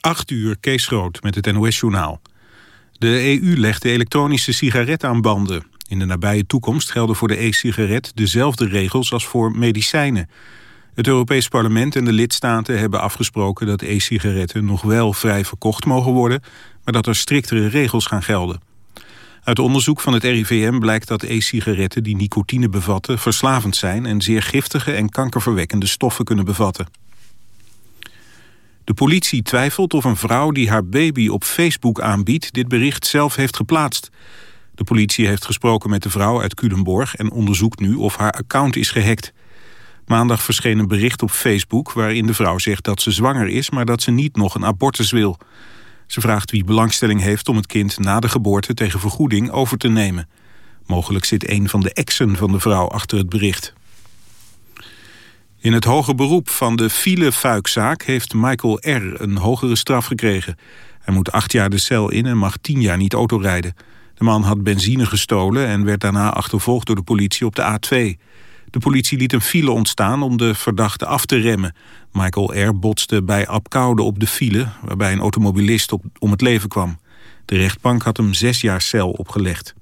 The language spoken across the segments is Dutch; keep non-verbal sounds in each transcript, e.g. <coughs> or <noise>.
8 uur, Kees Groot met het NOS-journaal. De EU legt de elektronische sigaret aan banden. In de nabije toekomst gelden voor de e-sigaret dezelfde regels als voor medicijnen. Het Europees Parlement en de lidstaten hebben afgesproken dat e-sigaretten nog wel vrij verkocht mogen worden, maar dat er striktere regels gaan gelden. Uit onderzoek van het RIVM blijkt dat e-sigaretten die nicotine bevatten verslavend zijn en zeer giftige en kankerverwekkende stoffen kunnen bevatten. De politie twijfelt of een vrouw die haar baby op Facebook aanbiedt... dit bericht zelf heeft geplaatst. De politie heeft gesproken met de vrouw uit Culemborg... en onderzoekt nu of haar account is gehackt. Maandag verscheen een bericht op Facebook waarin de vrouw zegt dat ze zwanger is... maar dat ze niet nog een abortus wil. Ze vraagt wie belangstelling heeft om het kind na de geboorte tegen vergoeding over te nemen. Mogelijk zit een van de exen van de vrouw achter het bericht. In het hoge beroep van de filefuikzaak heeft Michael R. een hogere straf gekregen. Hij moet acht jaar de cel in en mag tien jaar niet autorijden. De man had benzine gestolen en werd daarna achtervolgd door de politie op de A2. De politie liet een file ontstaan om de verdachte af te remmen. Michael R. botste bij Apkoude op de file... waarbij een automobilist om het leven kwam. De rechtbank had hem zes jaar cel opgelegd.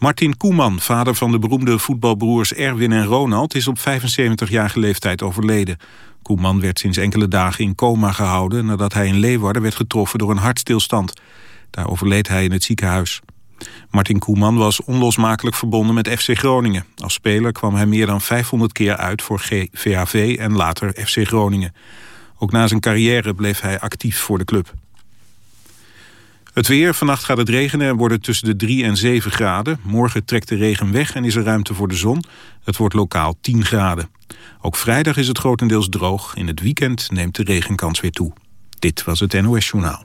Martin Koeman, vader van de beroemde voetbalbroers Erwin en Ronald... is op 75-jarige leeftijd overleden. Koeman werd sinds enkele dagen in coma gehouden... nadat hij in Leeuwarden werd getroffen door een hartstilstand. Daar overleed hij in het ziekenhuis. Martin Koeman was onlosmakelijk verbonden met FC Groningen. Als speler kwam hij meer dan 500 keer uit voor VHV en later FC Groningen. Ook na zijn carrière bleef hij actief voor de club. Het weer, vannacht gaat het regenen en wordt het tussen de 3 en 7 graden. Morgen trekt de regen weg en is er ruimte voor de zon. Het wordt lokaal 10 graden. Ook vrijdag is het grotendeels droog. In het weekend neemt de regenkans weer toe. Dit was het NOS Journaal.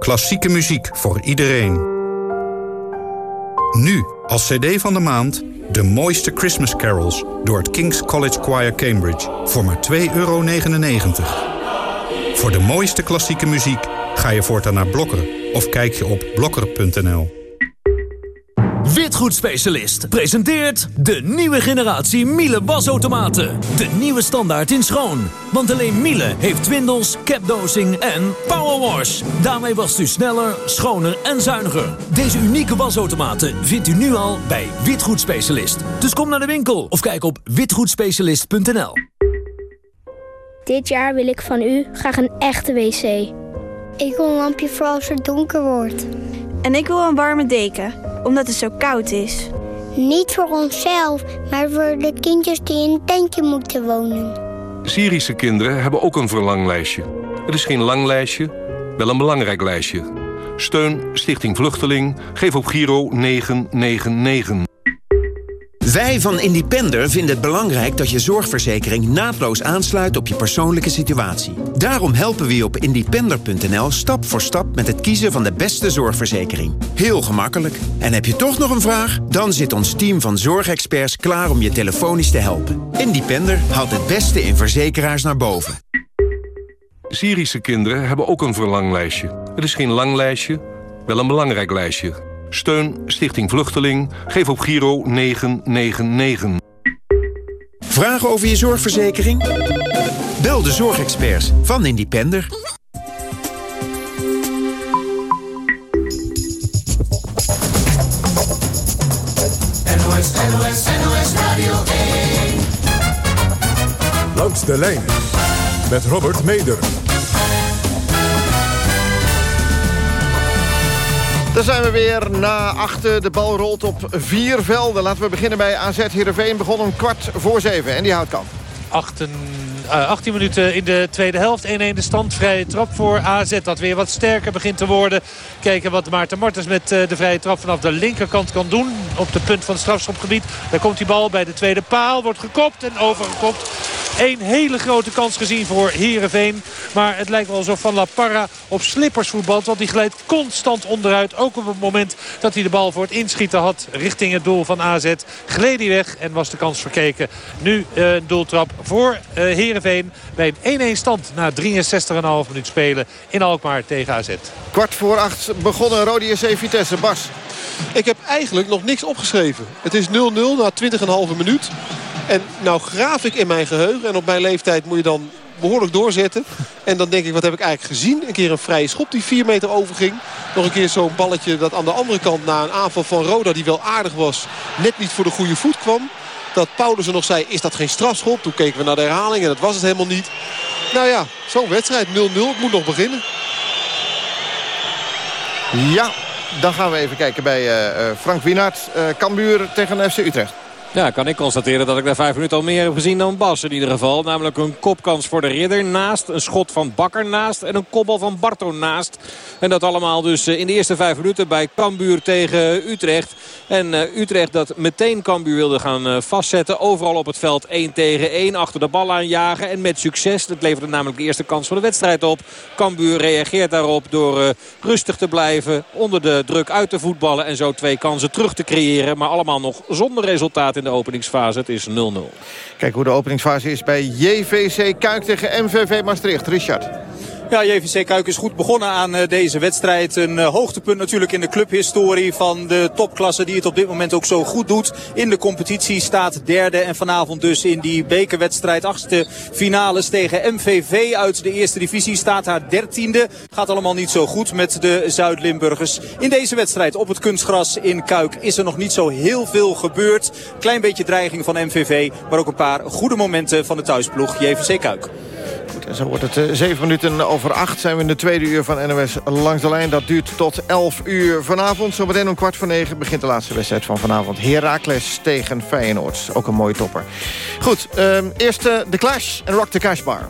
Klassieke muziek voor iedereen. Nu, als cd van de maand, de mooiste Christmas carols... door het King's College Choir Cambridge voor maar 2,99 euro. Voor de mooiste klassieke muziek ga je voortaan naar Blokker... of kijk je op blokker.nl. Witgoedspecialist presenteert de nieuwe generatie Miele wasautomaten. De nieuwe standaard in schoon. Want alleen Miele heeft twindels, capdosing en powerwash. Daarmee wast u sneller, schoner en zuiniger. Deze unieke wasautomaten vindt u nu al bij Witgoedspecialist. Dus kom naar de winkel of kijk op witgoedspecialist.nl. Dit jaar wil ik van u graag een echte wc. Ik wil een lampje voor als het donker wordt. En ik wil een warme deken omdat het zo koud is. Niet voor onszelf, maar voor de kindjes die in een tentje moeten wonen. Syrische kinderen hebben ook een verlanglijstje. Het is geen lang lijstje, wel een belangrijk lijstje. Steun Stichting Vluchteling. Geef op Giro 999. Wij van Independer vinden het belangrijk dat je zorgverzekering naadloos aansluit op je persoonlijke situatie. Daarom helpen we je op independer.nl stap voor stap met het kiezen van de beste zorgverzekering. Heel gemakkelijk. En heb je toch nog een vraag? Dan zit ons team van zorgexperts klaar om je telefonisch te helpen. Independer haalt het beste in verzekeraars naar boven. Syrische kinderen hebben ook een verlanglijstje. Het is geen lang lijstje, wel een belangrijk lijstje. Steun Stichting Vluchteling. Geef op Giro 999. Vragen over je zorgverzekering? Bel de zorgexperts van Independer. NOS, NOS, NOS Radio 1. Langs de lijn met Robert Meder. Daar zijn we weer na achter. De bal rolt op vier velden. Laten we beginnen bij AZ Heerenveen. Begon om kwart voor zeven. En die houdt kan. 18 minuten in de tweede helft. 1-1 de stand. Vrije trap voor AZ. Dat weer wat sterker begint te worden. Kijken wat Maarten Martens met de vrije trap vanaf de linkerkant kan doen. Op de punt van het strafschopgebied. Daar komt die bal bij de tweede paal. Wordt gekopt en overgekopt. Een hele grote kans gezien voor Heerenveen. Maar het lijkt wel alsof Van La Parra op slippers voetbalt. Want die glijdt constant onderuit. Ook op het moment dat hij de bal voor het inschieten had richting het doel van AZ. Gleed hij weg en was de kans verkeken. Nu uh, een doeltrap voor uh, Heerenveen. Bij een 1-1 stand na 63,5 minuut spelen in Alkmaar tegen AZ. Kwart voor acht begonnen Rodi SC Vitesse. Bas. Ik heb eigenlijk nog niks opgeschreven. Het is 0-0 na 20,5 minuut. En nou graaf ik in mijn geheugen. En op mijn leeftijd moet je dan behoorlijk doorzetten. En dan denk ik, wat heb ik eigenlijk gezien? Een keer een vrije schop die 4 meter overging. Nog een keer zo'n balletje dat aan de andere kant na een aanval van Roda... die wel aardig was, net niet voor de goede voet kwam. Dat Paulussen nog zei, is dat geen strafschop? Toen keken we naar de herhaling en dat was het helemaal niet. Nou ja, zo'n wedstrijd 0-0. Het moet nog beginnen. Ja, dan gaan we even kijken bij uh, Frank Wienaert. Uh, Cambuur tegen FC Utrecht. Ja, kan ik constateren dat ik daar vijf minuten al meer heb gezien dan Bas in ieder geval. Namelijk een kopkans voor de ridder naast, een schot van Bakker naast en een kopbal van Barto naast. En dat allemaal dus in de eerste vijf minuten bij Cambuur tegen Utrecht. En Utrecht dat meteen Cambuur wilde gaan vastzetten. Overal op het veld 1 tegen 1 achter de bal aanjagen. En met succes, dat leverde namelijk de eerste kans van de wedstrijd op. Cambuur reageert daarop door rustig te blijven, onder de druk uit te voetballen. En zo twee kansen terug te creëren. Maar allemaal nog zonder resultaat in de openingsfase. Het is 0-0. Kijk hoe de openingsfase is bij JVC Kuik tegen MVV Maastricht. Richard. Ja, JVC Kuik is goed begonnen aan uh, deze wedstrijd. Een uh, hoogtepunt natuurlijk in de clubhistorie van de topklasse die het op dit moment ook zo goed doet. In de competitie staat derde en vanavond dus in die bekerwedstrijd achtste finales tegen MVV uit de eerste divisie staat haar dertiende. Gaat allemaal niet zo goed met de Zuid-Limburgers. In deze wedstrijd op het kunstgras in Kuik is er nog niet zo heel veel gebeurd. Klein beetje dreiging van MVV, maar ook een paar goede momenten van de thuisploeg JVC Kuik. Goed, en zo wordt het uh, zeven minuten over acht. Zijn we in de tweede uur van NOS langs de lijn. Dat duurt tot 11 uur vanavond. Zometeen om kwart voor negen begint de laatste wedstrijd van vanavond. Heracles tegen Feyenoord. Ook een mooie topper. Goed, um, eerst uh, de Clash en Rock the Cash Bar.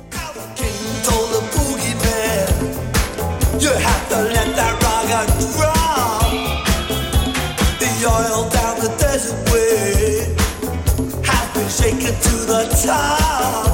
To the top.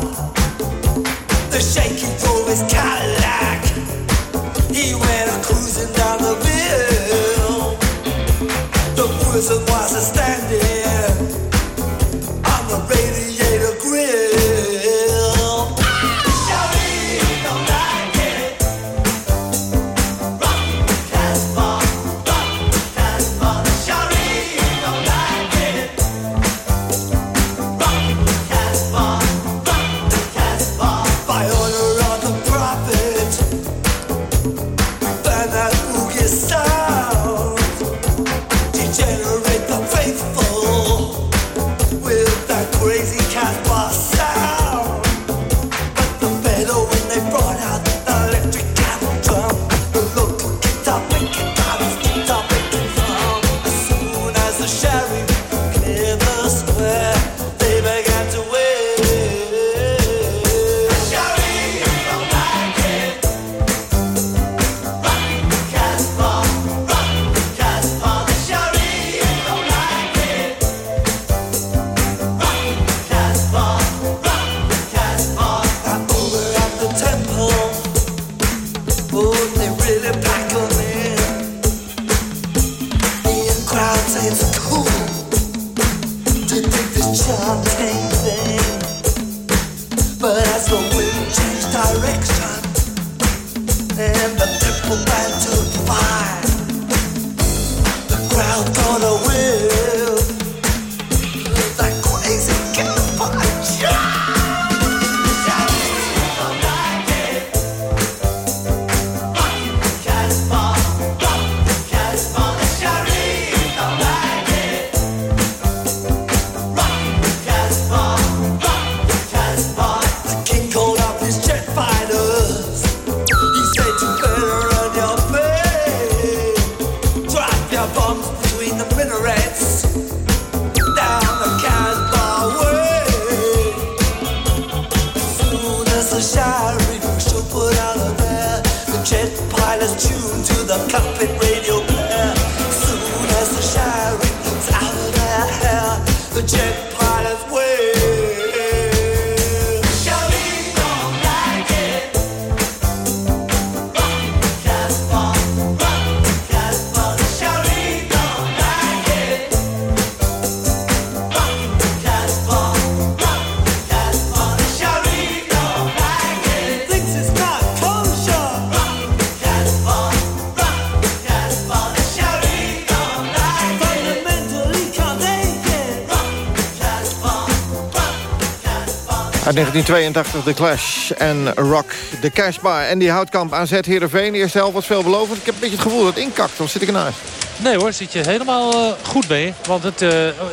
1982 The Clash en Rock the Cashbar. En die houtkamp AZ Heerenveen. De eerste helft was veelbelovend. Ik heb een beetje het gevoel dat het inkakt. Of zit ik ernaast? Nee hoor, zit je helemaal uh, goed mee. Want het uh,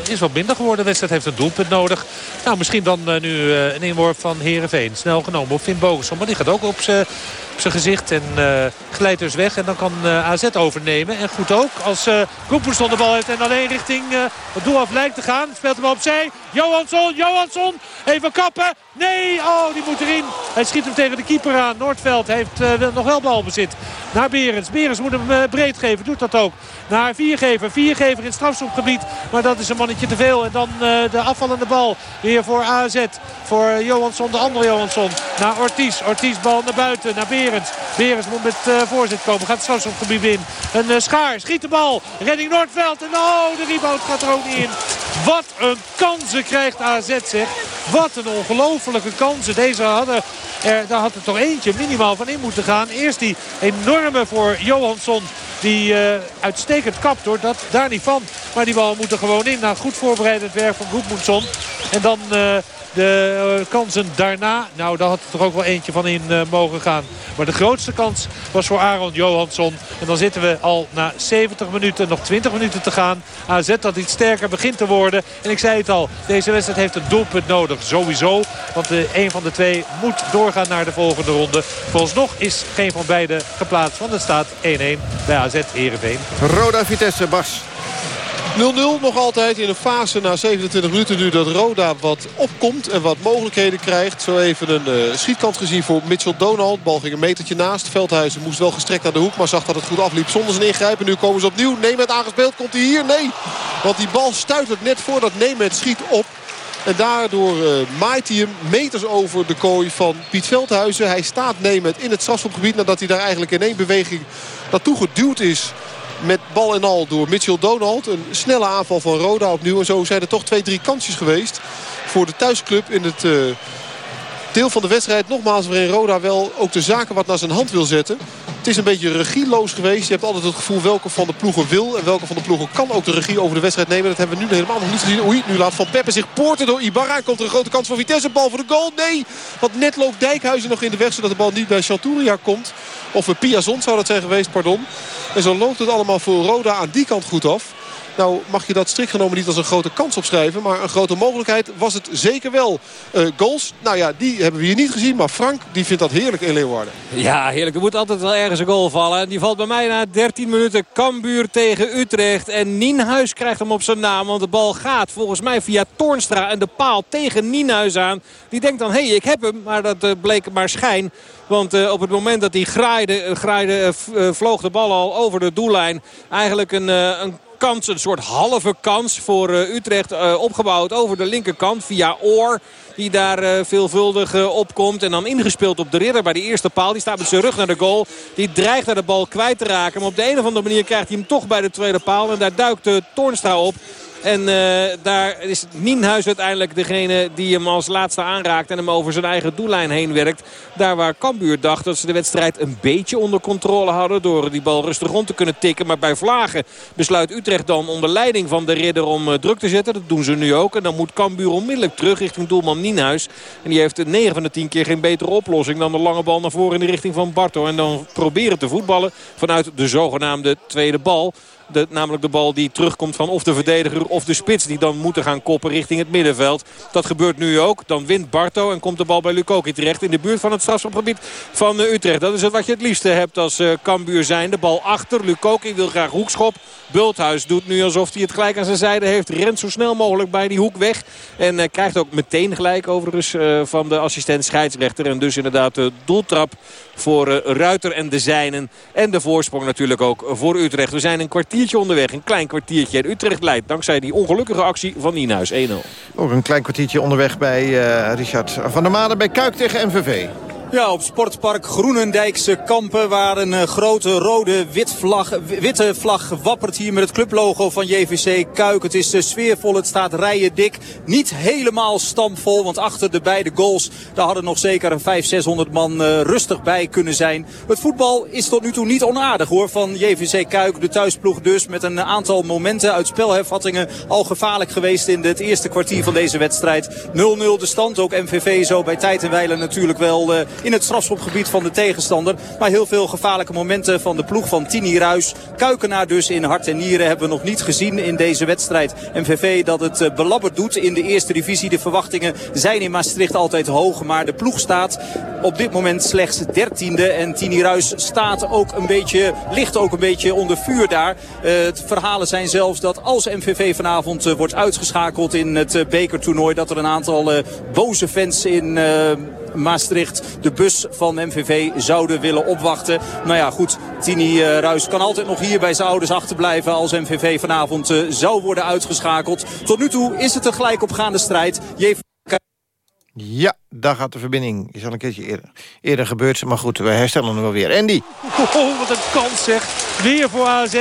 is wat minder geworden. De wedstrijd heeft een doelpunt nodig. Nou, misschien dan uh, nu een inworp van Heerenveen. Snel genomen op Finn Bogenson. Maar die gaat ook op zijn zijn gezicht en uh, glijdt dus weg. En dan kan uh, AZ overnemen. En goed ook als uh, de bal heeft en alleen richting uh, het doel af lijkt te gaan. Speelt hem opzij. Johansson, Johansson. Even kappen. Nee, oh, die moet erin. Hij schiet hem tegen de keeper aan. Noordveld heeft nog wel balbezit. Naar Berens. Berens moet hem breed geven. Doet dat ook. Naar Viergever. Viergever in strafschopgebied. Maar dat is een mannetje te veel. En dan de afvallende bal weer voor AZ. Voor Johansson, de andere Johansson. Naar Ortiz. Ortiz bal naar buiten. Naar Berens. Berens moet met uh, voorzet komen. Gaat het strafschopgebied in. Een uh, schaar. Schiet de bal. Redding Noordveld. En oh, de rebound gaat er ook in. Wat een kansen krijgt AZ zeg. Wat een ongelofelijke kansen. Deze hadden er, daar had er toch eentje minimaal van in moeten gaan. Eerst die enorme voor Johansson. Die uh, uitstekend kapt hoor. Dat daar niet van. Maar die bal moet er gewoon in. Na goed voorbereidend werk van Goedmoedson. En dan de uh, kansen daarna. Nou, daar had er toch ook wel eentje van in mogen gaan. Maar de grootste kans was voor Aaron Johansson. En dan zitten we al na 70 minuten, nog 20 minuten te gaan. AZ dat iets sterker begint te worden. En ik zei het al, deze wedstrijd heeft een doelpunt nodig. Sowieso. Want de, een van de twee moet doorgaan naar de volgende ronde. Vooralsnog is geen van beiden geplaatst. Want het staat 1-1 bij AZ Heerenveen. Roda Vitesse, Bas. 0-0 nog altijd in een fase na 27 minuten nu dat Roda wat opkomt en wat mogelijkheden krijgt. Zo even een uh, schietkant gezien voor Mitchell Donald. Bal ging een metertje naast. Veldhuizen moest wel gestrekt naar de hoek, maar zag dat het goed afliep zonder zijn ingrijpen. Nu komen ze opnieuw. Neemt aangespeeld. Komt hij hier? Nee. Want die bal stuitert net voordat Nemet schiet op. En daardoor uh, maait hij hem meters over de kooi van Piet Veldhuizen. Hij staat Nemet in het strafschopgebied nadat hij daar eigenlijk in één beweging naartoe geduwd is met bal en al door Mitchell Donald. Een snelle aanval van Roda opnieuw. En zo zijn er toch twee, drie kansjes geweest voor de thuisclub in het uh, deel van de wedstrijd. Nogmaals waarin Roda wel ook de zaken wat naar zijn hand wil zetten. Het is een beetje regieloos geweest. Je hebt altijd het gevoel welke van de ploegen wil. En welke van de ploegen kan ook de regie over de wedstrijd nemen. Dat hebben we nu helemaal nog niet gezien. Oei, nu laat Van Peppe zich poorten door Ibarra. Komt er een grote kans voor Vitesse. Bal voor de goal. Nee, want net loopt Dijkhuizen nog in de weg. Zodat de bal niet bij Chanturia komt. Of Piazon zou dat zijn geweest, pardon. En zo loopt het allemaal voor Roda aan die kant goed af. Nou mag je dat strikt genomen niet als een grote kans opschrijven. Maar een grote mogelijkheid was het zeker wel. Uh, goals, nou ja, die hebben we hier niet gezien. Maar Frank, die vindt dat heerlijk in Leeuwarden. Ja, heerlijk. Er moet altijd wel ergens een goal vallen. Die valt bij mij na 13 minuten. Cambuur tegen Utrecht. En Nienhuis krijgt hem op zijn naam. Want de bal gaat volgens mij via Toornstra en de paal tegen Nienhuis aan. Die denkt dan, hé, hey, ik heb hem. Maar dat uh, bleek maar schijn. Want uh, op het moment dat hij graaide, graaide vloog de bal al over de doellijn. Eigenlijk een, een kans, een soort halve kans voor Utrecht opgebouwd over de linkerkant via Oor. Die daar veelvuldig opkomt. En dan ingespeeld op de ridder bij de eerste paal. Die staat met zijn rug naar de goal. Die dreigt naar de bal kwijt te raken. Maar op de een of andere manier krijgt hij hem toch bij de tweede paal. En daar duikt Toornstra op. En uh, daar is Nienhuis uiteindelijk degene die hem als laatste aanraakt. En hem over zijn eigen doellijn heen werkt. Daar waar Cambuur dacht dat ze de wedstrijd een beetje onder controle hadden. Door die bal rustig rond te kunnen tikken. Maar bij Vlagen besluit Utrecht dan onder leiding van de ridder om uh, druk te zetten. Dat doen ze nu ook. En dan moet Cambuur onmiddellijk terug richting doelman Nienhuis. En die heeft 9 van de 10 keer geen betere oplossing dan de lange bal naar voren in de richting van Barto. En dan proberen te voetballen vanuit de zogenaamde tweede bal. Namelijk de bal die terugkomt van of de verdediger of de spits. Die dan moeten gaan koppen richting het middenveld. Dat gebeurt nu ook. Dan wint Barto en komt de bal bij Lukoki terecht. In de buurt van het strafschopgebied van uh, Utrecht. Dat is het wat je het liefste hebt als uh, Cambuur zijn. De bal achter. Lukoki wil graag hoekschop. Bulthuis doet nu alsof hij het gelijk aan zijn zijde heeft. Rent zo snel mogelijk bij die hoek weg. En uh, krijgt ook meteen gelijk overigens van de assistent scheidsrechter. En dus inderdaad de doeltrap voor Ruiter en de zijnen. En de voorsprong natuurlijk ook voor Utrecht. We zijn een kwartiertje onderweg. Een klein kwartiertje. En Utrecht leidt dankzij die ongelukkige actie van Nienhuis 1-0. Ook een klein kwartiertje onderweg bij uh, Richard van der Maden bij Kuik tegen MVV. Ja, op Sportpark Groenendijkse Kampen waar een eh, grote rode wit vlag, witte vlag wappert hier met het clublogo van JVC Kuik. Het is uh, sfeervol, het staat rijen dik. Niet helemaal stampvol, want achter de beide goals daar hadden nog zeker een 500, 600 man uh, rustig bij kunnen zijn. Het voetbal is tot nu toe niet onaardig hoor van JVC Kuik. De thuisploeg dus met een aantal momenten uit spelhervattingen al gevaarlijk geweest in het eerste kwartier van deze wedstrijd. 0-0 de stand, ook MVV zo bij tijd en wijle natuurlijk wel in het strafschopgebied van de tegenstander. Maar heel veel gevaarlijke momenten van de ploeg van Tini Ruis. Kuikenaar dus in hart en nieren hebben we nog niet gezien in deze wedstrijd. MVV dat het eh, belabberd doet in de eerste divisie. De verwachtingen zijn in Maastricht altijd hoog. Maar de ploeg staat op dit moment slechts dertiende. En Tini Ruis staat ook een beetje, ligt ook een beetje onder vuur daar. Uh, het verhalen zijn zelfs dat als MVV vanavond uh, wordt uitgeschakeld in het bekertoernooi... dat er een aantal boze fans in Maastricht de bus van MVV zouden willen opwachten. Nou ja, goed, Tini uh, Ruis kan altijd nog hier bij zijn ouders achterblijven als MVV vanavond uh, zou worden uitgeschakeld. Tot nu toe is het een gelijkopgaande strijd. JV ja, daar gaat de verbinding. Is al een keertje eerder, eerder gebeurd. Maar goed, we herstellen hem wel weer. Andy. Oh, wat een kans zeg. Weer voor AZ.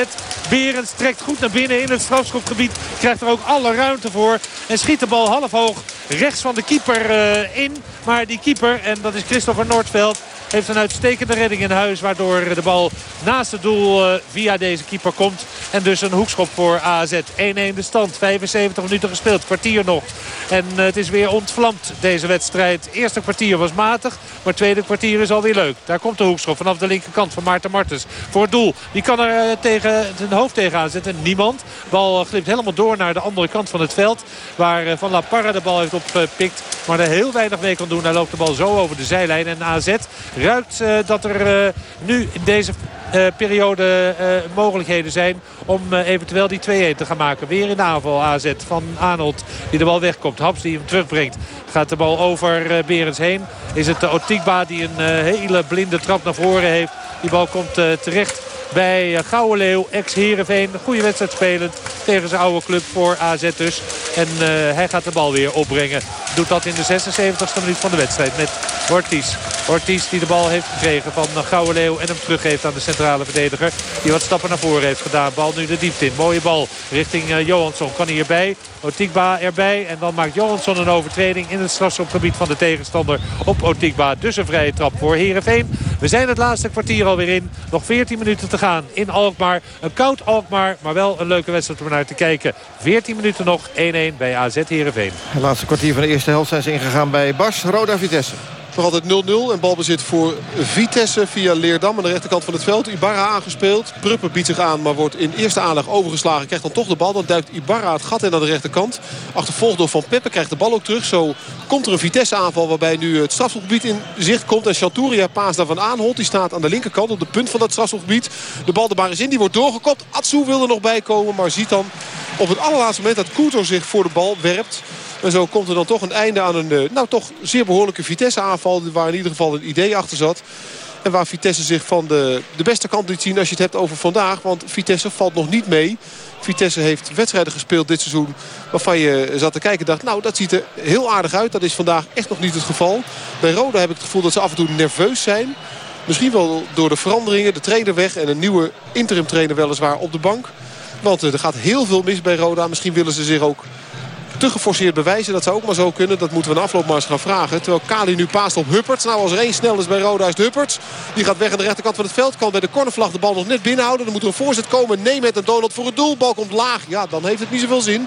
Berends trekt goed naar binnen in het strafschopgebied. Krijgt er ook alle ruimte voor. En schiet de bal half hoog rechts van de keeper uh, in. Maar die keeper, en dat is Christopher Noordveld heeft een uitstekende redding in huis. Waardoor de bal naast het doel uh, via deze keeper komt. En dus een hoekschop voor AZ. 1-1 de stand. 75 minuten gespeeld. Kwartier nog. En uh, het is weer ontvlamd deze wedstrijd. Eerste kwartier was matig. Maar tweede kwartier is alweer leuk. Daar komt de hoekschop vanaf de linkerkant van Maarten Martens. Voor het doel. Die kan er uh, tegen, zijn hoofd tegenaan zetten. Niemand. Bal glipt helemaal door naar de andere kant van het veld. Waar Van La Parra de bal heeft opgepikt. Maar er heel weinig mee kan doen. Hij loopt de bal zo over de zijlijn. En AZ ruikt uh, dat er uh, nu in deze uh, periode mogelijkheden zijn om eventueel die 2-1 te gaan maken. Weer in de aanval AZ van Arnold die de bal wegkomt. Haps die hem terugbrengt. Gaat de bal over Berens heen. Is het Otikba die een hele blinde trap naar voren heeft. Die bal komt terecht bij Gouwe Leeuw, ex-Herenveen. Goede wedstrijd spelend tegen zijn oude club voor AZ dus. En uh, hij gaat de bal weer opbrengen. Doet dat in de 76e minuut van de wedstrijd met Ortiz. Ortiz die de bal heeft gekregen van Gouwe Leeuw en hem teruggeeft aan de centrale verdediger. Die wat stappen naar voren heeft gedaan. Bal nu de diepte in. Mooie bal richting Johansson. Kan hierbij. Otikba erbij. En dan maakt Johansson een overtreding in het strafschopgebied van de tegenstander op Otikba. Dus een vrije trap voor Herenveen. We zijn het laatste kwartier alweer in. Nog 14 minuten te gaan in Alkmaar. Een koud Alkmaar, maar wel een leuke wedstrijd om naar te kijken. 14 minuten nog, 1-1 bij AZ Heerenveen. Het laatste kwartier van de eerste helft zijn ze ingegaan bij Bas. Roda Vitesse. Nog altijd 0-0 en balbezit voor Vitesse via Leerdam aan de rechterkant van het veld. Ibarra aangespeeld. Prupper biedt zich aan, maar wordt in eerste aanleg overgeslagen. Krijgt dan toch de bal. Dan duikt Ibarra het gat in aan de rechterkant. Achtervolgd door Van Peppe krijgt de bal ook terug. Zo komt er een Vitesse aanval waarbij nu het strafschopgebied in zicht komt. En Chanturia paas daarvan aanholt. Die staat aan de linkerkant op de punt van dat strafschopgebied. De bal de bar is in. Die wordt doorgekopt. Atsu wil er nog bij komen. Maar ziet dan op het allerlaatste moment dat Couto zich voor de bal werpt. En zo komt er dan toch een einde aan een nou, toch zeer behoorlijke Vitesse-aanval. Waar in ieder geval een idee achter zat. En waar Vitesse zich van de, de beste kant liet zien als je het hebt over vandaag. Want Vitesse valt nog niet mee. Vitesse heeft wedstrijden gespeeld dit seizoen waarvan je zat te kijken en dacht... nou, dat ziet er heel aardig uit. Dat is vandaag echt nog niet het geval. Bij Roda heb ik het gevoel dat ze af en toe nerveus zijn. Misschien wel door de veranderingen, de trainer weg... en een nieuwe interim trainer weliswaar op de bank. Want er gaat heel veel mis bij Roda. Misschien willen ze zich ook te geforceerd bewijzen. Dat zou ook maar zo kunnen. Dat moeten we een afloop maar gaan vragen. Terwijl Kali nu paast op Hupperts. Nou, als er één snel is bij Roda is Hupperts. Die gaat weg aan de rechterkant van het veld. Kan bij de cornervlag de bal nog net binnenhouden. Dan moet er een voorzet komen. Nee met een Donald voor het doel. Bal komt laag. Ja, dan heeft het niet zoveel zin.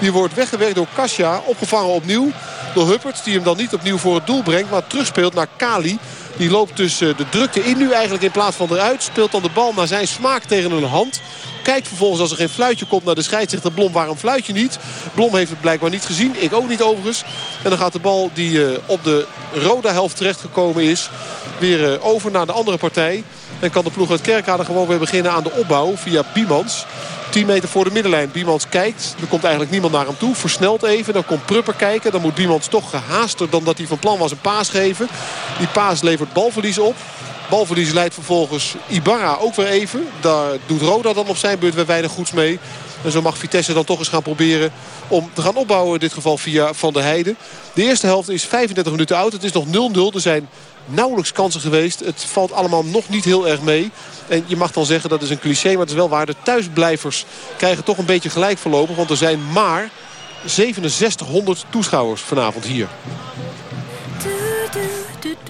Die wordt weggewerkt door Kasia. Opgevangen opnieuw door Hupperts. Die hem dan niet opnieuw voor het doel brengt. Maar terugspeelt naar Kali. Die loopt dus de drukte in nu eigenlijk in plaats van eruit. Speelt dan de bal naar zijn smaak tegen een hand. Kijkt vervolgens als er geen fluitje komt naar de scheidsrechter Blom. Waarom fluitje niet? Blom heeft het blijkbaar niet gezien. Ik ook niet overigens. En dan gaat de bal die uh, op de rode helft terechtgekomen is... weer uh, over naar de andere partij. En kan de ploeg uit Kerkrade gewoon weer beginnen aan de opbouw via Biemans. 10 meter voor de middenlijn. Biemans kijkt. Er komt eigenlijk niemand naar hem toe. Versnelt even. Dan komt Prupper kijken. Dan moet Biemans toch gehaaster dan dat hij van plan was een paas geven. Die paas levert balverlies op. Balverlies leidt vervolgens Ibarra ook weer even. Daar doet Roda dan op zijn beurt weer weinig goeds mee. En zo mag Vitesse dan toch eens gaan proberen om te gaan opbouwen. In dit geval via Van der Heijden. De eerste helft is 35 minuten oud. Het is nog 0-0. Er zijn nauwelijks kansen geweest. Het valt allemaal nog niet heel erg mee. En je mag dan zeggen dat is een cliché, maar het is wel waar. De thuisblijvers krijgen toch een beetje gelijk voorlopig. Want er zijn maar 6700 toeschouwers vanavond hier.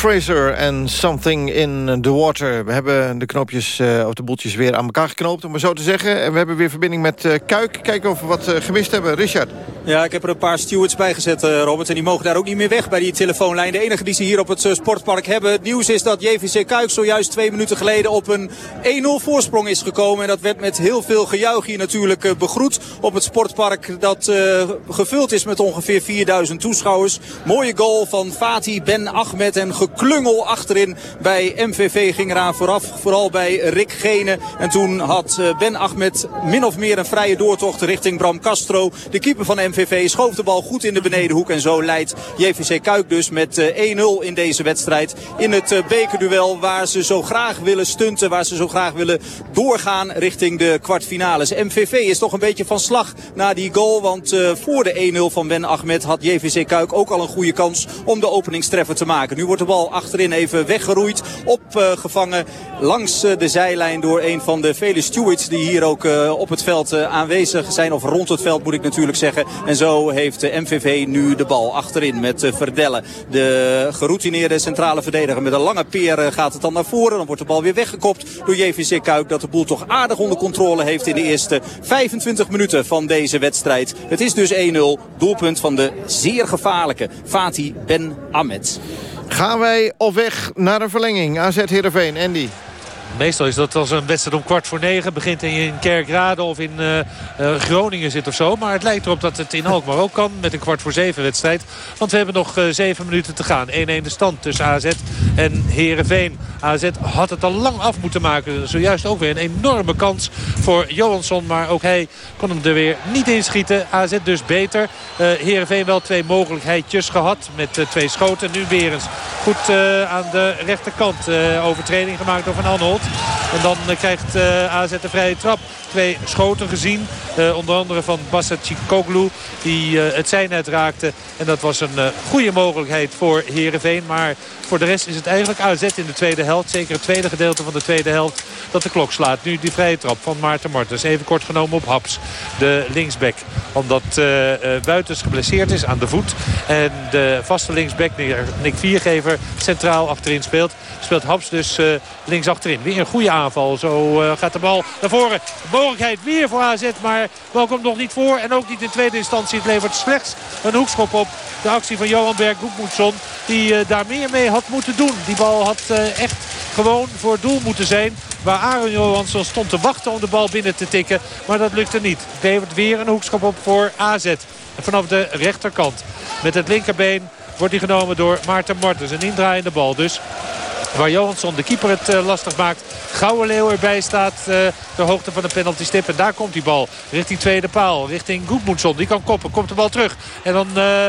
Fraser en Something in the Water. We hebben de knoopjes, eh, of de boeltjes weer aan elkaar geknoopt, om maar zo te zeggen. En we hebben weer verbinding met eh, Kuik. Kijken of we wat eh, gemist hebben. Richard. Ja, ik heb er een paar stewards bij gezet, Robert. En die mogen daar ook niet meer weg bij die telefoonlijn. De enige die ze hier op het sportpark hebben. Het nieuws is dat JVC Kuik zojuist twee minuten geleden op een 1-0 voorsprong is gekomen. En dat werd met heel veel gejuich hier natuurlijk begroet op het sportpark. Dat gevuld is met ongeveer 4000 toeschouwers. Mooie goal van Fatih Ben Ahmed. En geklungel achterin bij MVV ging eraan vooraf. Vooral bij Rick Gene. En toen had eh, Ben Ahmed min of meer een vrije doortocht richting Bram Castro. De keeper van MVV schoof de bal goed in de benedenhoek. En zo leidt JVC Kuik dus met eh, 1-0 in deze wedstrijd. In het eh, bekerduel waar ze zo graag willen stunten. Waar ze zo graag willen doorgaan richting de kwartfinales. MVV is toch een beetje van slag na die goal. Want eh, voor de 1-0 van Ben Ahmed had JVC Kuik ook al een goede kans om de openingstreffer te maken. Nu wordt de bal achterin even weggeroeid. Opgevangen langs eh, de zijlijn door een van de vele stewards die hier ook eh, op het veld eh, aanwezig zijn. Of rond het veld moet ik natuurlijk zeggen. En zo heeft de MVV nu de bal achterin met eh, Verdelle. De geroutineerde centrale verdediger met een lange peer gaat het dan naar voren. Dan wordt de bal weer weggekopt door JVC Kuik. Dat de boel toch aardig onder controle heeft in de eerste 25 minuten van deze wedstrijd. Het is dus 1-0. Doelpunt van de zeer gevaarlijke Fatih Ben Ahmed. Gaan wij op weg naar een verlenging? AZ Heerenveen, Andy. Meestal is dat als een wedstrijd om kwart voor negen begint in Kerkrade of in eh, eh, Groningen zit of zo. Maar het lijkt erop dat het in Alkmaar ook kan met een kwart voor zeven wedstrijd. Want we hebben nog eh, zeven minuten te gaan. 1-1 de stand tussen AZ en Heerenveen. AZ had het al lang af moeten maken. Zojuist ook weer een enorme kans voor Johansson. Maar ook hij kon hem er weer niet inschieten. AZ dus beter. Heerenveen wel twee mogelijkheidjes gehad met twee schoten. Nu weer eens goed aan de rechterkant. overtreding gemaakt door Van Anholt. En dan krijgt AZ de vrije trap. Twee schoten gezien. onder andere van Bassa Chikoglu. Die het zijnet raakte. En dat was een goede mogelijkheid voor Heerenveen. Maar voor de rest is het eigenlijk AZ in de tweede helft. Zeker het tweede gedeelte van de tweede helft. Dat de klok slaat. Nu die vrije trap van Maarten Martens. Even kort genomen op Haps. De linksback. Omdat uh, Buitens geblesseerd is aan de voet. En de vaste linksback Nick Viergever centraal achterin speelt. Speelt Haps dus uh, links achterin. Weer een goede aanval. Zo gaat de bal naar voren. Mogelijkheid weer voor AZ. Maar bal komt nog niet voor. En ook niet in tweede instantie. Het levert slechts een hoekschop op. De actie van Johan Berg Goedmoedson. Die daar meer mee had moeten doen. Die bal had echt gewoon voor doel moeten zijn. Waar Aaron Johansson stond te wachten om de bal binnen te tikken. Maar dat lukte niet. Levert weer een hoekschop op voor AZ. Vanaf de rechterkant. Met het linkerbeen wordt hij genomen door Maarten Martens. Een indraaiende bal dus. Waar Johansson de keeper het uh, lastig maakt. Gouden Leeuw erbij staat uh, ter hoogte van de penaltystip. En daar komt die bal richting tweede paal. Richting Goedmoedson. Die kan koppen. Komt de bal terug. En dan... Uh,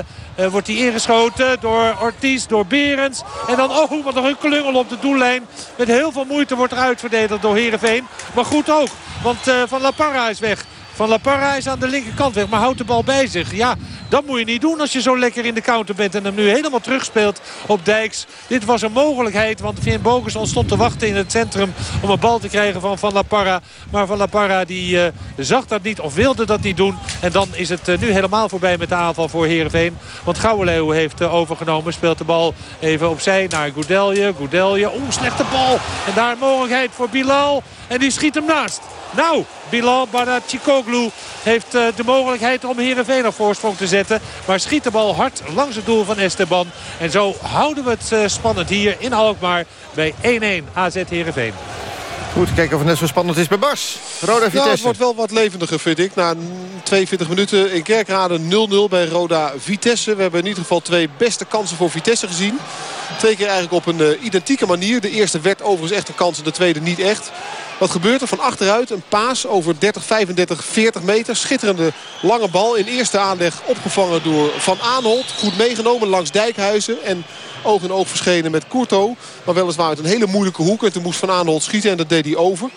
wordt hij ingeschoten door Ortiz, door Berends. En dan, oh, wat nog een klungel op de doellijn. Met heel veel moeite wordt er uitverdedigd door Heerenveen. Maar goed ook, want Van La Parra is weg. Van La Parra is aan de linkerkant weg, maar houdt de bal bij zich. Ja, dat moet je niet doen als je zo lekker in de counter bent. En hem nu helemaal terugspeelt op Dijks. Dit was een mogelijkheid, want Vin Bogerson stond te wachten in het centrum... om een bal te krijgen van Van La Parra. Maar Van La Parra die, uh, zag dat niet of wilde dat niet doen. En dan is het uh, nu helemaal voorbij met de aanval voor Heerenveen. Want Gouwenleeuw heeft uh, overgenomen. Speelt de bal even opzij naar Goudelje. Goudelje, oeh, slechte bal. En daar een mogelijkheid voor Bilal. En die schiet hem naast. Nou, Bilal Badachikoglu heeft uh, de mogelijkheid om Heerenveen op voorsprong te zetten. Maar schiet de bal hard langs het doel van Esteban. En zo houden we het uh, spannend hier in Alkmaar bij 1-1 AZ Heerenveen. Goed, kijken of het net zo spannend is bij Bas. Roda Vitesse. Ja, het wordt wel wat levendiger, vind ik. Na 42 minuten in Kerkrade 0-0 bij Roda Vitesse. We hebben in ieder geval twee beste kansen voor Vitesse gezien. Twee keer eigenlijk op een uh, identieke manier. De eerste werd overigens echt een kans en de tweede niet echt. Wat gebeurt er? Van achteruit een paas over 30, 35, 40 meter. Schitterende lange bal. In eerste aanleg opgevangen door Van Aanholt. Goed meegenomen langs Dijkhuizen. En oog in oog verschenen met Courto. Maar weliswaar uit een hele moeilijke hoek. En toen moest Van Aanholt schieten en dat deed hij over.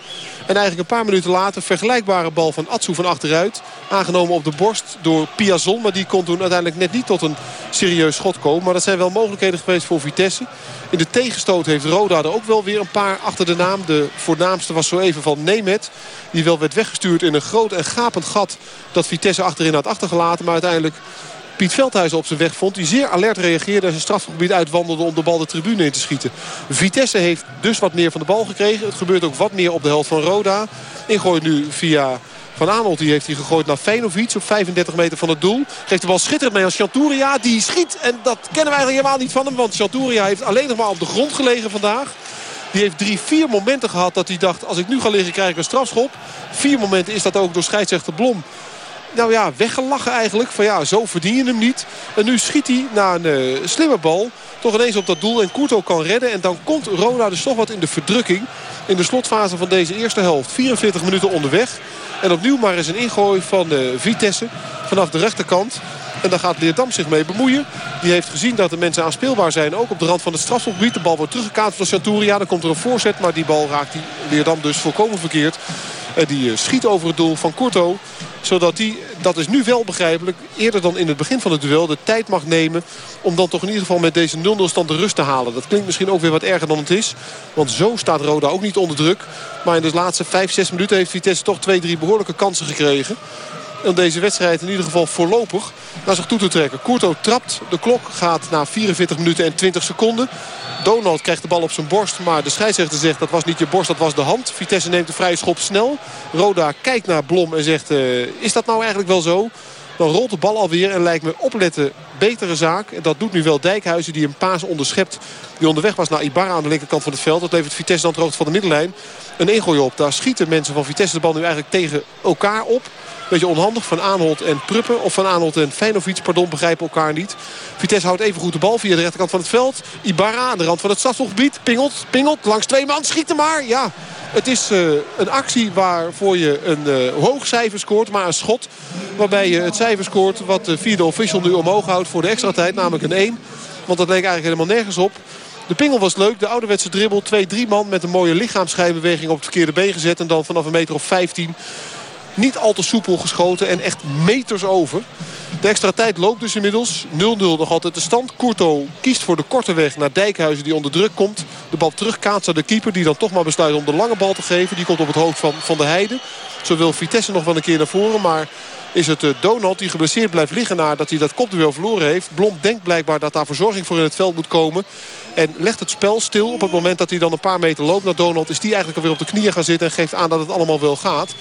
En eigenlijk een paar minuten later vergelijkbare bal van Atsu van achteruit. Aangenomen op de borst door Piazon. Maar die kon toen uiteindelijk net niet tot een serieus schot komen. Maar dat zijn wel mogelijkheden geweest voor Vitesse. In de tegenstoot heeft Roda er ook wel weer een paar achter de naam. De voornaamste was zo even van Nemet. Die wel werd weggestuurd in een groot en gapend gat dat Vitesse achterin had achtergelaten. Maar uiteindelijk Piet Veldhuizen op zijn weg vond. Die zeer alert reageerde en zijn strafgebied uitwandelde om de bal de tribune in te schieten. Vitesse heeft dus wat meer van de bal gekregen. Het gebeurt ook wat meer op de helft van Roda. Ingooit nu via van Aanholt die heeft hij gegooid naar Feinovic op 35 meter van het doel. Geeft de bal schitterend mee aan Chanturia. Die schiet en dat kennen we eigenlijk helemaal niet van hem. Want Chanturia heeft alleen nog maar op de grond gelegen vandaag. Die heeft drie, vier momenten gehad dat hij dacht... als ik nu ga liggen krijg ik een strafschop. Vier momenten is dat ook door scheidsrechter Blom nou ja, weggelachen eigenlijk. Van ja, zo verdien je hem niet. En nu schiet hij naar een uh, slimme bal. Toch ineens op dat doel. En Courto kan redden. En dan komt Roda dus toch wat in de verdrukking. In de slotfase van deze eerste helft. 44 minuten onderweg. En opnieuw maar eens een ingooi van uh, Vitesse. Vanaf de rechterkant. En daar gaat Leerdam zich mee bemoeien. Die heeft gezien dat de mensen aanspeelbaar zijn. Ook op de rand van het strafschopgebied. De bal wordt teruggekaatst door Chanturia. Dan komt er een voorzet. Maar die bal raakt die Leerdam dus volkomen verkeerd. En die uh, schiet over het doel van Courto zodat hij, dat is nu wel begrijpelijk, eerder dan in het begin van het duel de tijd mag nemen. Om dan toch in ieder geval met deze 0-0 stand de rust te halen. Dat klinkt misschien ook weer wat erger dan het is. Want zo staat Roda ook niet onder druk. Maar in de laatste 5, 6 minuten heeft Vitesse toch 2, 3 behoorlijke kansen gekregen. Om deze wedstrijd in ieder geval voorlopig naar zich toe te trekken. Courto trapt. De klok gaat na 44 minuten en 20 seconden. Donald krijgt de bal op zijn borst. Maar de scheidsrechter zegt dat was niet je borst, dat was de hand. Vitesse neemt de vrije schop snel. Roda kijkt naar Blom en zegt uh, is dat nou eigenlijk wel zo? Dan rolt de bal alweer en lijkt me opletten betere zaak. En dat doet nu wel Dijkhuizen die een paas onderschept. Die onderweg was naar Ibarra aan de linkerkant van het veld. Dat levert Vitesse dan ter hoogte van de middenlijn. Een ingooi op. Daar schieten mensen van Vitesse de bal nu eigenlijk tegen elkaar op. Beetje onhandig. Van Aanholt en Pruppen. Of Van Aanholt en Feinovic, pardon, begrijpen elkaar niet. Vitesse houdt even goed de bal via de rechterkant van het veld. Ibarra aan de rand van het strafschopgebied. Pingelt, pingelt langs twee man. Schieten maar. Ja, het is uh, een actie waarvoor je een uh, hoog cijfer scoort. Maar een schot waarbij je het cijfer scoort wat de vierde official nu omhoog houdt voor de extra tijd. Namelijk een 1. Want dat leek eigenlijk helemaal nergens op. De pingel was leuk. De ouderwetse dribbel. 2-3 man met een mooie lichaamsschijnbeweging op het verkeerde been gezet. En dan vanaf een meter of 15 niet al te soepel geschoten en echt meters over. De extra tijd loopt dus inmiddels. 0-0 nog altijd de stand. Courto kiest voor de korte weg naar Dijkhuizen die onder druk komt. De bal terugkaatst naar de keeper die dan toch maar besluit om de lange bal te geven. Die komt op het hoofd van Van der Heijden. Zo wil Vitesse nog wel een keer naar voren. Maar is het Donald die geblesseerd blijft liggen nadat hij dat kopduel verloren heeft. Blom denkt blijkbaar dat daar verzorging voor in het veld moet komen. En legt het spel stil op het moment dat hij dan een paar meter loopt naar Donald. Is die eigenlijk alweer op de knieën gaan zitten en geeft aan dat het allemaal wel gaat.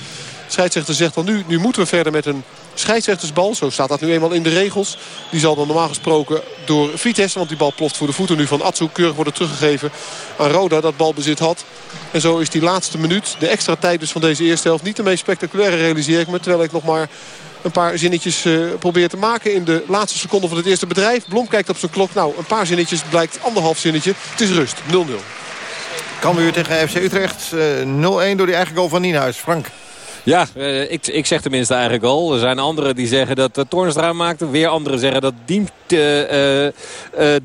Scheidsrechter zegt dan nu, nu moeten we verder met een scheidsrechtersbal. Zo staat dat nu eenmaal in de regels. Die zal dan normaal gesproken door Vitesse. Want die bal ploft voor de voeten nu van Atsu. Keurig worden teruggegeven aan Roda dat balbezit had. En zo is die laatste minuut, de extra tijd dus van deze eerste helft... niet de meest spectaculaire realiseer me. Terwijl ik nog maar een paar zinnetjes uh, probeer te maken in de laatste seconde van het eerste bedrijf. Blom kijkt op zijn klok. Nou, een paar zinnetjes blijkt anderhalf zinnetje. Het is rust, 0-0. Cambuur tegen FC Utrecht. Uh, 0-1 door die eigen goal van Nienhuis. Frank. Ja, uh, ik, ik zeg tenminste eigenlijk al. Er zijn anderen die zeggen dat uh, Toornstra maakte. Weer anderen zeggen dat Diem, uh,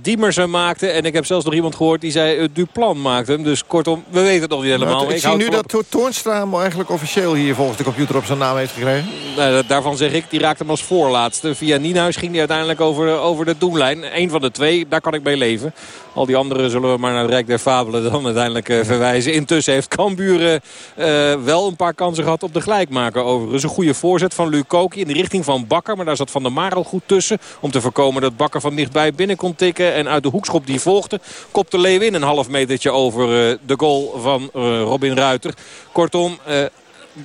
Diemers hem maakte. En ik heb zelfs nog iemand gehoord die zei Duplan maakte hem. Dus kortom, we weten het nog niet helemaal. Nou, ik, ik zie nu voor... dat Toornstra hem eigenlijk officieel hier volgens de computer op zijn naam heeft gekregen. Nou, daarvan zeg ik, die raakte hem als voorlaatste. Via Nienhuis ging hij uiteindelijk over, over de doellijn. Eén van de twee, daar kan ik mee leven. Al die anderen zullen we maar naar het Rijk der Fabelen dan uiteindelijk uh, verwijzen. Intussen heeft Cambuur uh, wel een paar kansen gehad op de gelijkmaker overigens. Een goede voorzet van Lukoki in de richting van Bakker. Maar daar zat Van der Marel goed tussen. Om te voorkomen dat Bakker van dichtbij binnen kon tikken. En uit de hoekschop die volgde kopte Leeuwin een half metertje over uh, de goal van Robin Ruiter. Kortom...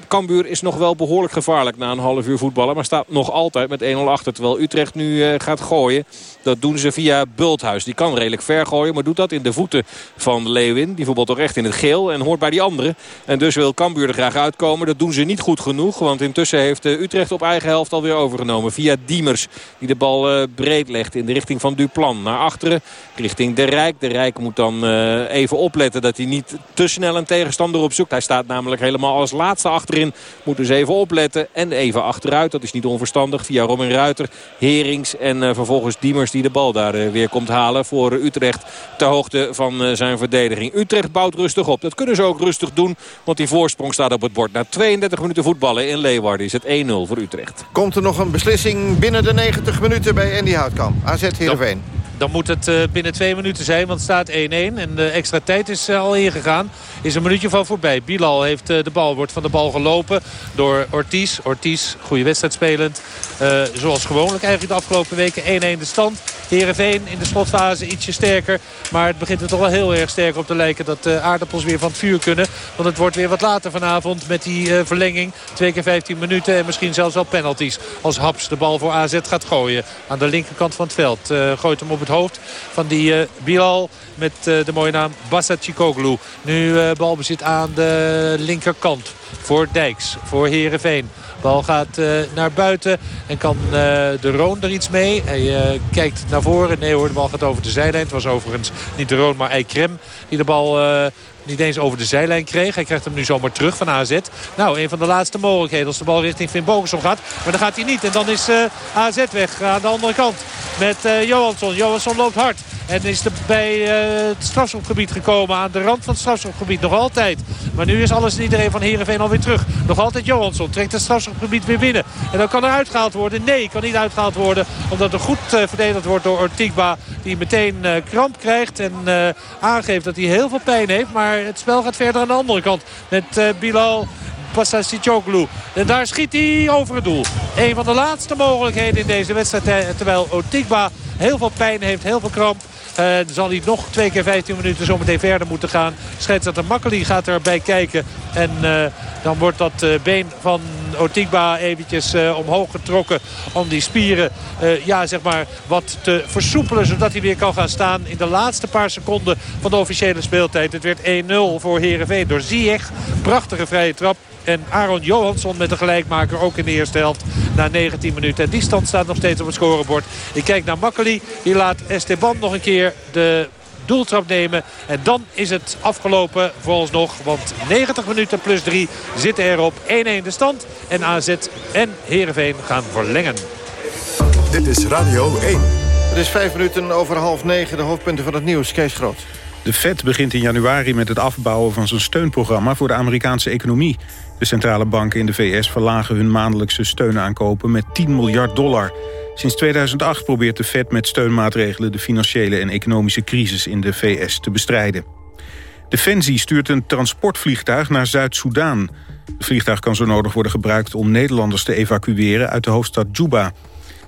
Cambuur is nog wel behoorlijk gevaarlijk na een half uur voetballen. Maar staat nog altijd met 1-0 achter. Terwijl Utrecht nu uh, gaat gooien. Dat doen ze via Bulthuis. Die kan redelijk ver gooien. Maar doet dat in de voeten van Leeuwin. Die voetbalt toch echt in het geel. En hoort bij die anderen. En dus wil Cambuur er graag uitkomen. Dat doen ze niet goed genoeg. Want intussen heeft uh, Utrecht op eigen helft alweer overgenomen. Via Diemers. Die de bal uh, breed legt in de richting van Duplan. Naar achteren. Richting De Rijk. De Rijk moet dan even opletten dat hij niet te snel een tegenstander opzoekt. Hij staat namelijk helemaal als laatste achterin. Moet dus even opletten. En even achteruit. Dat is niet onverstandig. Via Robin Ruiter, Herings en vervolgens Diemers die de bal daar uh, weer komt halen. Voor Utrecht ter hoogte van uh, zijn verdediging. Utrecht bouwt rustig op. Dat kunnen ze ook rustig doen. Want die voorsprong staat op het bord. Na 32 minuten voetballen in Leeuwarden is het 1-0 voor Utrecht. Komt er nog een beslissing binnen de 90 minuten bij Andy Houtkamp. AZ Heerenveen. Dan moet het uh, binnen twee minuten zijn, want het staat 1-1. En de extra tijd is uh, al ingegaan. Is een minuutje van voorbij. Bilal heeft uh, de bal, wordt van de bal gelopen door Ortiz. Ortiz, goede wedstrijd spelend. zoals gewoonlijk eigenlijk de afgelopen weken. 1-1 de stand. Heerenveen in de slotfase ietsje sterker. Maar het begint er toch wel heel erg sterk op te lijken dat de aardappels weer van het vuur kunnen. Want het wordt weer wat later vanavond met die verlenging. Twee keer 15 minuten en misschien zelfs wel penalties. Als Haps de bal voor AZ gaat gooien. Aan de linkerkant van het veld. gooit hem op het hoofd van die uh, Bilal met uh, de mooie naam Bassa Chikoglu. Nu uh, balbezit aan de linkerkant voor Dijks, voor Herenveen. Bal gaat naar buiten en kan de Roon er iets mee. Hij kijkt naar voren. Nee hoor, de bal gaat over de zijlijn. Het was overigens niet de Roon, maar Eikrem die de bal niet eens over de zijlijn kreeg. Hij krijgt hem nu zomaar terug van AZ. Nou, een van de laatste mogelijkheden als de bal richting Finn Bogenson gaat. Maar dan gaat hij niet. En dan is AZ weg aan de andere kant met uh, Johansson. Johansson loopt hard. En is bij uh, het strafschopgebied gekomen. Aan de rand van het strafschopgebied. Nog altijd. Maar nu is alles en iedereen van Heerenveen alweer terug. Nog altijd Johansson. Trekt het strafschopgebied weer binnen. En dan kan er uitgehaald worden. Nee, kan niet uitgehaald worden. Omdat er goed uh, verdedigd wordt door Ortigba. Die meteen kramp krijgt. En aangeeft dat hij heel veel pijn heeft. Maar het spel gaat verder aan de andere kant. Met Bilal Passasicoglu. En daar schiet hij over het doel. Een van de laatste mogelijkheden in deze wedstrijd. Terwijl Otigba heel veel pijn heeft, heel veel kramp. Uh, zal hij nog twee keer 15 minuten zometeen verder moeten gaan. Scheidsrechter Makkeli gaat erbij kijken. En uh, dan wordt dat uh, been van Otigba eventjes omhoog getrokken. Om die spieren ja, zeg maar wat te versoepelen. Zodat hij weer kan gaan staan in de laatste paar seconden van de officiële speeltijd. Het werd 1-0 voor Heerenveen door Ziyech. Prachtige vrije trap. En Aaron Johansson met de gelijkmaker ook in de eerste helft na 19 minuten. En die stand staat nog steeds op het scorebord. Ik kijk naar Makkeli. Die laat Esteban nog een keer de doeltrap nemen. En dan is het afgelopen vooralsnog. Want 90 minuten plus 3 zitten erop. 1-1 de stand. En AZ en Heerenveen gaan verlengen. Dit is Radio 1. Het is vijf minuten over half negen. De hoofdpunten van het nieuws. Kees Groot. De Fed begint in januari met het afbouwen van zijn steunprogramma voor de Amerikaanse economie. De centrale banken in de VS verlagen hun maandelijkse steunaankopen met 10 miljard dollar. Sinds 2008 probeert de Fed met steunmaatregelen de financiële en economische crisis in de VS te bestrijden. Defensie stuurt een transportvliegtuig naar Zuid-Soedan. Het vliegtuig kan zo nodig worden gebruikt om Nederlanders te evacueren uit de hoofdstad Juba.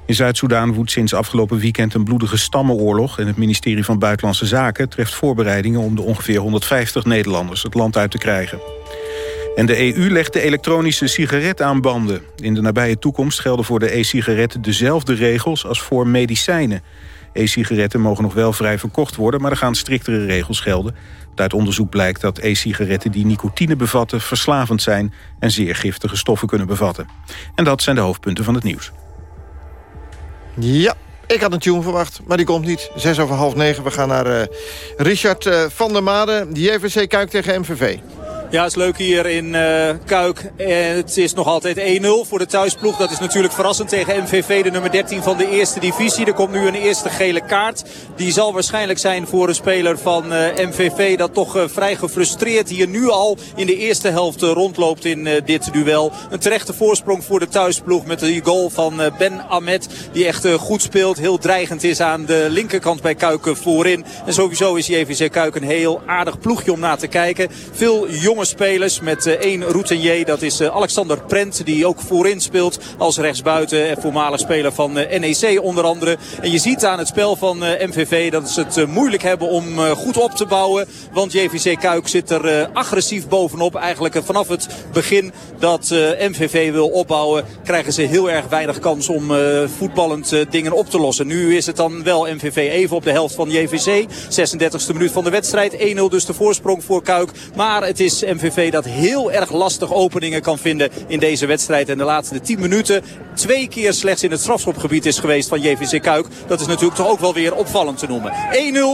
In Zuid-Soedan woedt sinds afgelopen weekend een bloedige stammenoorlog... en het ministerie van Buitenlandse Zaken treft voorbereidingen... om de ongeveer 150 Nederlanders het land uit te krijgen. En de EU legt de elektronische sigaret aan banden. In de nabije toekomst gelden voor de e-sigaretten dezelfde regels als voor medicijnen. E-sigaretten mogen nog wel vrij verkocht worden, maar er gaan striktere regels gelden. Uit onderzoek blijkt dat e-sigaretten die nicotine bevatten verslavend zijn... en zeer giftige stoffen kunnen bevatten. En dat zijn de hoofdpunten van het nieuws. Ja, ik had een tune verwacht, maar die komt niet. Zes over half negen. We gaan naar uh, Richard uh, van der Made. JVC Kuik tegen MVV. Ja, het is leuk hier in uh, Kuik. En het is nog altijd 1-0 voor de thuisploeg. Dat is natuurlijk verrassend tegen MVV, de nummer 13 van de eerste divisie. Er komt nu een eerste gele kaart. Die zal waarschijnlijk zijn voor een speler van uh, MVV... dat toch vrij gefrustreerd hier nu al in de eerste helft rondloopt in dit duel. Een terechte voorsprong voor de thuisploeg met de goal van Ben Ahmed. Die echt goed speelt, heel dreigend is aan de linkerkant bij Kuik voorin. En sowieso is JVC Kuik een heel aardig ploegje om naar te kijken. Veel jonge jonge spelers met uh, één routinier. Dat is uh, Alexander Prent die ook voorin speelt als rechtsbuiten. En voormalig speler van uh, NEC onder andere. En je ziet aan het spel van MVV dat ze het moeilijk hebben om goed op te bouwen. Want JVC Kuik zit er agressief bovenop. Eigenlijk vanaf het begin dat MVV wil opbouwen krijgen ze heel erg weinig kans om voetballend dingen op te lossen. Nu is het dan wel MVV even op de helft van JVC. 36e minuut van de wedstrijd. 1-0 dus de voorsprong voor Kuik. Maar het is MVV dat heel erg lastig openingen kan vinden in deze wedstrijd. En de laatste 10 minuten twee keer slechts in het strafschopgebied is geweest van JVC Kuik. Dat is natuurlijk toch ook wel weer opvallend te noemen.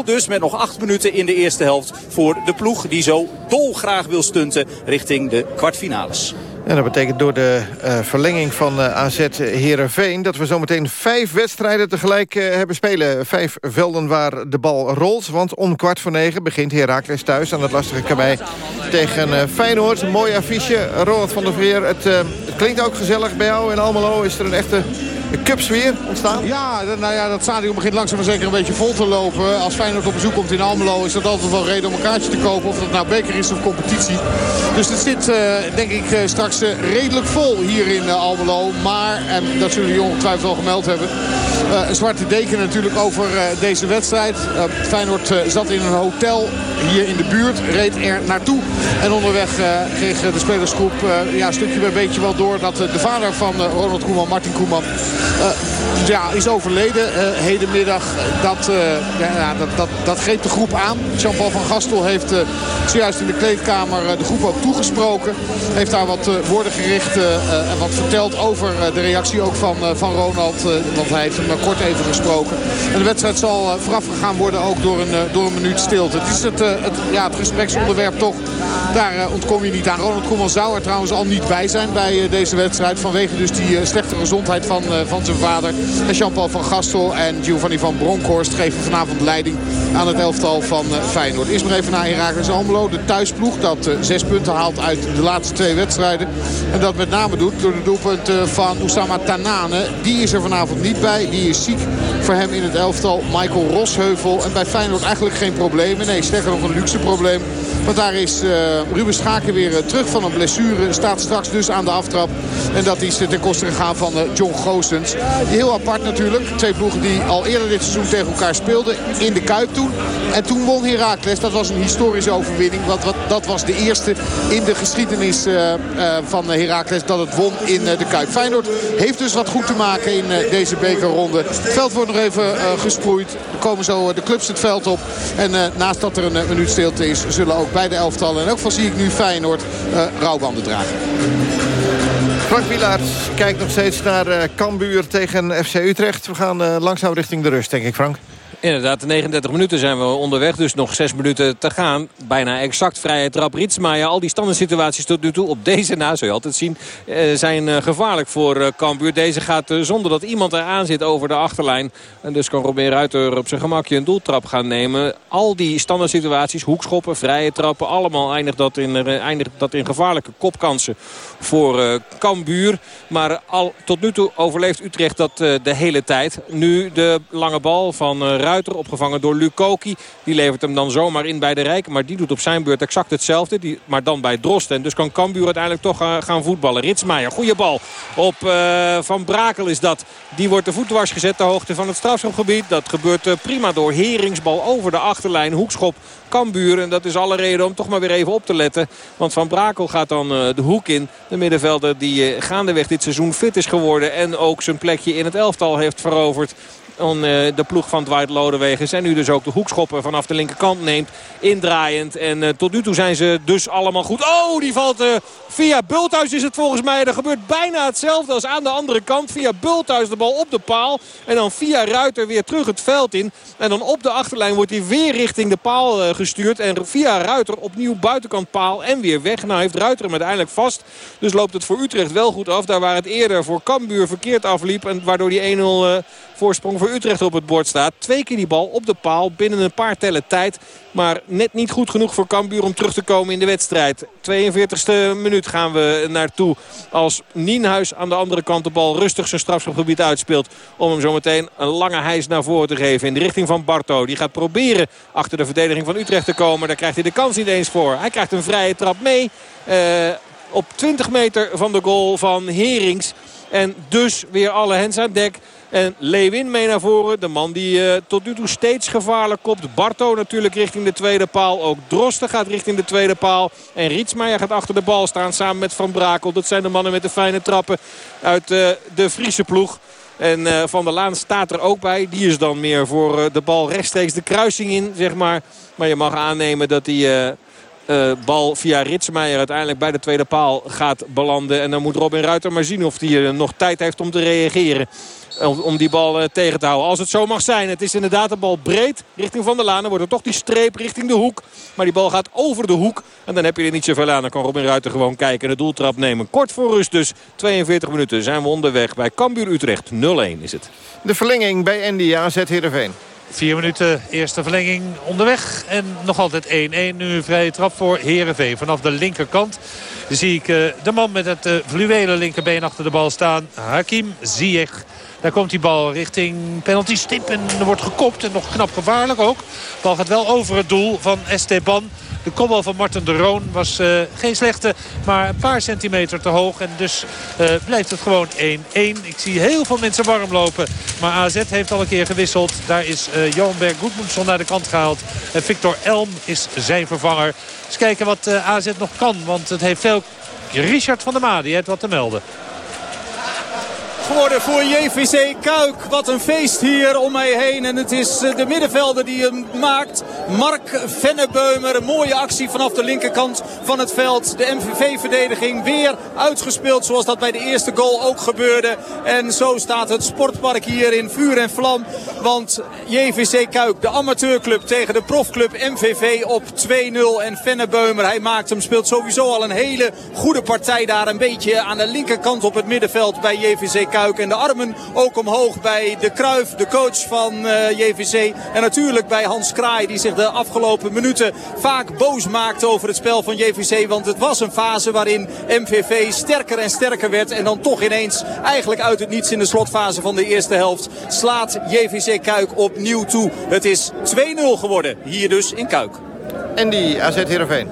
1-0 dus met nog 8 minuten in de eerste helft voor de ploeg die zo dolgraag wil stunten richting de kwartfinales. En dat betekent door de uh, verlenging van uh, AZ Heerenveen... dat we zometeen vijf wedstrijden tegelijk uh, hebben spelen. Vijf velden waar de bal rolt. Want om kwart voor negen begint Heracles thuis aan het lastige kabij tegen Feyenoord. Een mooi affiche. Ronald van der Veer, het, het, klinkt ook gezellig bij jou in Almelo. Is er een echte cupsfeer ontstaan? Ja, nou ja, dat stadion begint langzaam maar zeker een beetje vol te lopen. Als Feyenoord op bezoek komt in Almelo... is dat altijd wel reden om een kaartje te kopen. Of dat nou beker is of competitie. Dus het zit, denk ik, straks redelijk vol hier in Almelo. Maar, en dat zullen jullie ongetwijfeld wel gemeld hebben... Een zwarte deken natuurlijk over deze wedstrijd. Feyenoord zat in een hotel hier in de buurt, reed er naartoe. En onderweg kreeg de spelersgroep ja, een stukje bij beetje wel door... dat de vader van Ronald Koeman, Martin Koeman, ja, is overleden hedenmiddag. Dat, ja, dat, dat, dat greep de groep aan. Jean-Paul van Gastel heeft zojuist in de kleedkamer de groep ook toegesproken. Heeft daar wat woorden gericht en wat verteld over de reactie ook van, van Ronald. want hij heeft hem kort even gesproken. En de wedstrijd zal vooraf gegaan worden ook door een, door een minuut stilte. Het is het, het, ja, het gespreksonderwerp toch. Daar ontkom je niet aan. Ronald Koeman zou er trouwens al niet bij zijn bij deze wedstrijd. Vanwege dus die slechte gezondheid van, van zijn vader. En Jean-Paul van Gastel en Giovanni van Bronckhorst geven vanavond leiding aan het elftal van Feyenoord. Eerst nog even naar Heracles Almelo. De thuisploeg dat zes punten haalt uit de laatste twee wedstrijden. En dat met name doet door de doelpunten van Oussama Tanane. Die is er vanavond niet bij. Die is ziek voor hem in het elftal. Michael Rosheuvel. En bij Feyenoord eigenlijk geen problemen. Nee, sterker nog een luxe probleem. Want daar is uh, Ruben Schaken weer uh, terug van een blessure. Staat straks dus aan de aftrap. En dat is ten koste gegaan van John Goossens. Heel apart natuurlijk. Twee ploegen die al eerder dit seizoen tegen elkaar speelden. In de Kuip toen. En toen won Heracles. Dat was een historische overwinning. Want dat was de eerste in de geschiedenis van Heracles dat het won in de Kuip. Feyenoord heeft dus wat goed te maken in deze bekerronde. Het veld wordt nog even gesproeid. Er komen zo de clubs het veld op. En naast dat er een minuut stilte is, zullen ook beide elftallen. En ook van zie ik nu Feyenoord uh, rouwbanden dragen. Frank Wielaert kijkt nog steeds naar uh, Cambuur tegen FC Utrecht. We gaan uh, langzaam richting de rust, denk ik, Frank. Inderdaad, de 39 minuten zijn we onderweg. Dus nog 6 minuten te gaan. Bijna exact vrije trap Rietsmaier. Al die standaard situaties tot nu toe op deze na, zul je altijd zien, zijn gevaarlijk voor Cambuur. Deze gaat zonder dat iemand eraan zit over de achterlijn. En dus kan Robin Ruiter op zijn gemakje een doeltrap gaan nemen. Al die standaard situaties, hoekschoppen, vrije trappen. Allemaal eindigt dat in, eindigt dat in gevaarlijke kopkansen voor Cambuur. Maar al, tot nu toe overleeft Utrecht dat de hele tijd. Nu de lange bal van Ruiter opgevangen door Lukoki. Die levert hem dan zomaar in bij de Rijk. Maar die doet op zijn beurt exact hetzelfde. Die, maar dan bij Drosten. Dus kan Cambuur uiteindelijk toch uh, gaan voetballen. Ritsmeijer, goede bal. Op uh, Van Brakel is dat. Die wordt de voet dwars gezet ter hoogte van het strafschopgebied. Dat gebeurt uh, prima door Heringsbal over de achterlijn. Hoekschop Cambuur. En dat is alle reden om toch maar weer even op te letten. Want Van Brakel gaat dan de hoek in. De middenvelder die gaandeweg dit seizoen fit is geworden. En ook zijn plekje in het elftal heeft veroverd de ploeg van Dwight Lodewegen. En nu dus ook de hoekschoppen vanaf de linkerkant neemt. Indraaiend. En uh, tot nu toe zijn ze dus allemaal goed. Oh, die valt uh, via Bulthuis is het volgens mij. Er gebeurt bijna hetzelfde als aan de andere kant. Via Bulthuis de bal op de paal. En dan via Ruiter weer terug het veld in. En dan op de achterlijn wordt hij weer richting de paal gestuurd. En via Ruiter opnieuw buitenkant paal en weer weg. Nou heeft Ruiter hem uiteindelijk vast. Dus loopt het voor Utrecht wel goed af. Daar waar het eerder voor Cambuur verkeerd afliep. En waardoor die 1-0 voorsprong voor Utrecht op het bord staat. Twee keer die bal op de paal binnen een paar tellen tijd. Maar net niet goed genoeg voor Cambuur om terug te komen in de wedstrijd. 42e minuut gaan we naartoe. Als Nienhuis aan de andere kant de bal rustig zijn strafschopgebied uitspeelt. Om hem zometeen een lange hijs naar voren te geven. In de richting van Barto. Die gaat proberen achter de verdediging van Utrecht te komen. Daar krijgt hij de kans niet eens voor. Hij krijgt een vrije trap mee. Uh, op 20 meter van de goal van Herings. En dus weer alle hens aan dek. En Lewin mee naar voren. De man die uh, tot nu toe steeds gevaarlijk kopt. Barto natuurlijk richting de tweede paal. Ook Drosten gaat richting de tweede paal. En Rietsmeijer gaat achter de bal staan samen met Van Brakel. Dat zijn de mannen met de fijne trappen uit uh, de Friese ploeg. En uh, Van der Laan staat er ook bij. Die is dan meer voor de bal rechtstreeks de kruising in, zeg maar. Maar je mag aannemen dat die... Uh, bal via Ritsmeijer uiteindelijk bij de tweede paal gaat belanden. En dan moet Robin Ruiter maar zien of hij nog tijd heeft om te reageren. Om, om die bal uh, tegen te houden. Als het zo mag zijn. Het is inderdaad een bal breed richting Van der Laan. Dan wordt er toch die streep richting de hoek. Maar die bal gaat over de hoek. En dan heb je er niet zoveel aan. Dan kan Robin Ruiter gewoon kijken en de doeltrap nemen. Kort voor rust dus. 42 minuten zijn we onderweg bij Cambuur Utrecht. 0-1 is het. De verlenging bij NDA AZ Heerenveen. Vier minuten eerste verlenging onderweg. En nog altijd 1-1. Nu een vrije trap voor Heerenveen. Vanaf de linkerkant zie ik uh, de man met het fluwelen linkerbeen achter de bal staan. Hakim Ziyech. Daar komt die bal richting penalty stip en er wordt gekopt. En nog knap gevaarlijk ook. De bal gaat wel over het doel van Esteban. De kopbal van Marten de Roon was uh, geen slechte, maar een paar centimeter te hoog. En dus uh, blijft het gewoon 1-1. Ik zie heel veel mensen warm lopen. Maar AZ heeft al een keer gewisseld. Daar is uh, Johan Berg Goedmundsson naar de kant gehaald. En Victor Elm is zijn vervanger. Eens kijken wat AZ nog kan. Want het heeft veel... Richard van der Maa, die heeft wat te melden geworden voor JVC Kuik. Wat een feest hier om mij heen. En het is de middenvelder die hem maakt. Mark Vennebeumer. Een mooie actie vanaf de linkerkant van het veld. De MVV-verdediging weer uitgespeeld zoals dat bij de eerste goal ook gebeurde. En zo staat het sportpark hier in vuur en vlam. Want JVC Kuik, de amateurclub tegen de profclub MVV op 2-0. En Vennebeumer, hij maakt hem, speelt sowieso al een hele goede partij daar. Een beetje aan de linkerkant op het middenveld bij JVC Kuik. En de armen ook omhoog bij de Kruif, de coach van uh, JVC. En natuurlijk bij Hans Kraai die zich de afgelopen minuten vaak boos maakte over het spel van JVC. Want het was een fase waarin MVV sterker en sterker werd. En dan toch ineens eigenlijk uit het niets in de slotfase van de eerste helft slaat JVC Kuik opnieuw toe. Het is 2-0 geworden hier dus in Kuik. Andy, AZ Heerenveen.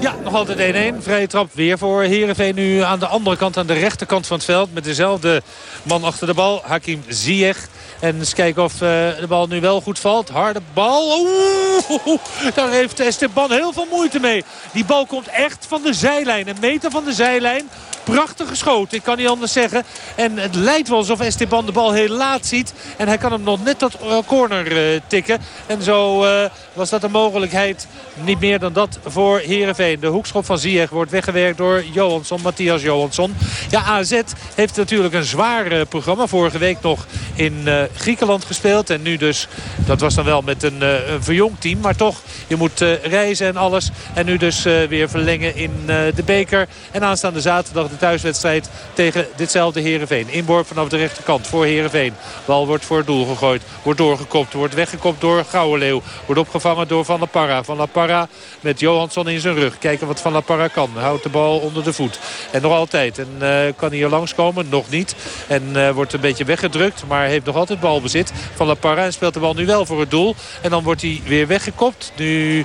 Ja, nog altijd 1-1. Vrije trap weer voor Heerenveen nu aan de andere kant, aan de rechterkant van het veld. Met dezelfde man achter de bal, Hakim Ziyech. En eens kijken of uh, de bal nu wel goed valt. Harde bal. Oeh, daar heeft Esteban heel veel moeite mee. Die bal komt echt van de zijlijn. Een meter van de zijlijn. Prachtig geschoten, ik kan niet anders zeggen. En het lijkt wel alsof Esteban de bal heel laat ziet. En hij kan hem nog net tot uh, corner uh, tikken. En zo uh, was dat een mogelijkheid. Niet meer dan dat voor Heerenveen. De hoekschop van Ziyech wordt weggewerkt door Johansson, Matthias Johansson. Ja, AZ heeft natuurlijk een zwaar programma. Vorige week nog in Griekenland gespeeld. En nu dus, dat was dan wel met een, een verjongd team. Maar toch, je moet reizen en alles. En nu dus weer verlengen in de beker. En aanstaande zaterdag thuiswedstrijd tegen ditzelfde Heerenveen. Inborp vanaf de rechterkant voor Heerenveen. Bal wordt voor het doel gegooid. Wordt doorgekopt. Wordt weggekopt door Gouwenleeuw. Wordt opgevangen door Van La Parra. Van La Parra met Johansson in zijn rug. Kijken wat Van La Parra kan. Houdt de bal onder de voet. En nog altijd. En uh, kan hij er langskomen? Nog niet. En uh, wordt een beetje weggedrukt. Maar heeft nog altijd balbezit. Van La Parra. Speelt de bal nu wel voor het doel. En dan wordt hij weer weggekopt. Nu uh,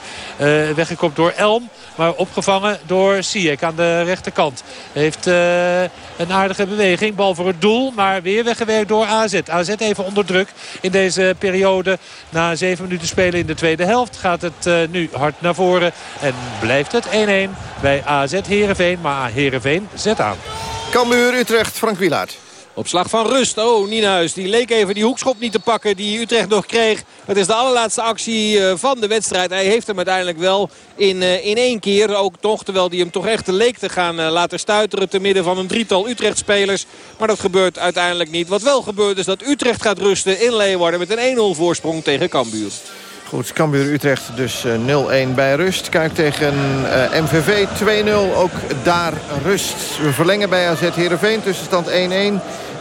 weggekopt door Elm. Maar opgevangen door Sijek aan de rechterkant. Heeft uh, een aardige beweging. Bal voor het doel. Maar weer weggewerkt door AZ. AZ even onder druk in deze periode. Na zeven minuten spelen in de tweede helft gaat het uh, nu hard naar voren. En blijft het 1-1 bij AZ Heerenveen. Maar Heerenveen zet aan. Cambuur Utrecht, Frank Wielaert. Op slag van rust. Oh, Nienhuis. Die leek even die hoekschop niet te pakken die Utrecht nog kreeg. Het is de allerlaatste actie van de wedstrijd. Hij heeft hem uiteindelijk wel in, in één keer. Ook toch, terwijl hij hem toch echt leek te gaan laten stuiteren. Te midden van een drietal Utrecht-spelers. Maar dat gebeurt uiteindelijk niet. Wat wel gebeurt is dat Utrecht gaat rusten in Leeuwarden. Met een 1-0 voorsprong tegen Cambuur. Goed, Cambuur Utrecht dus uh, 0-1 bij rust. Kuik tegen uh, MVV 2-0, ook daar rust. We verlengen bij AZ Heerenveen, tussenstand 1-1.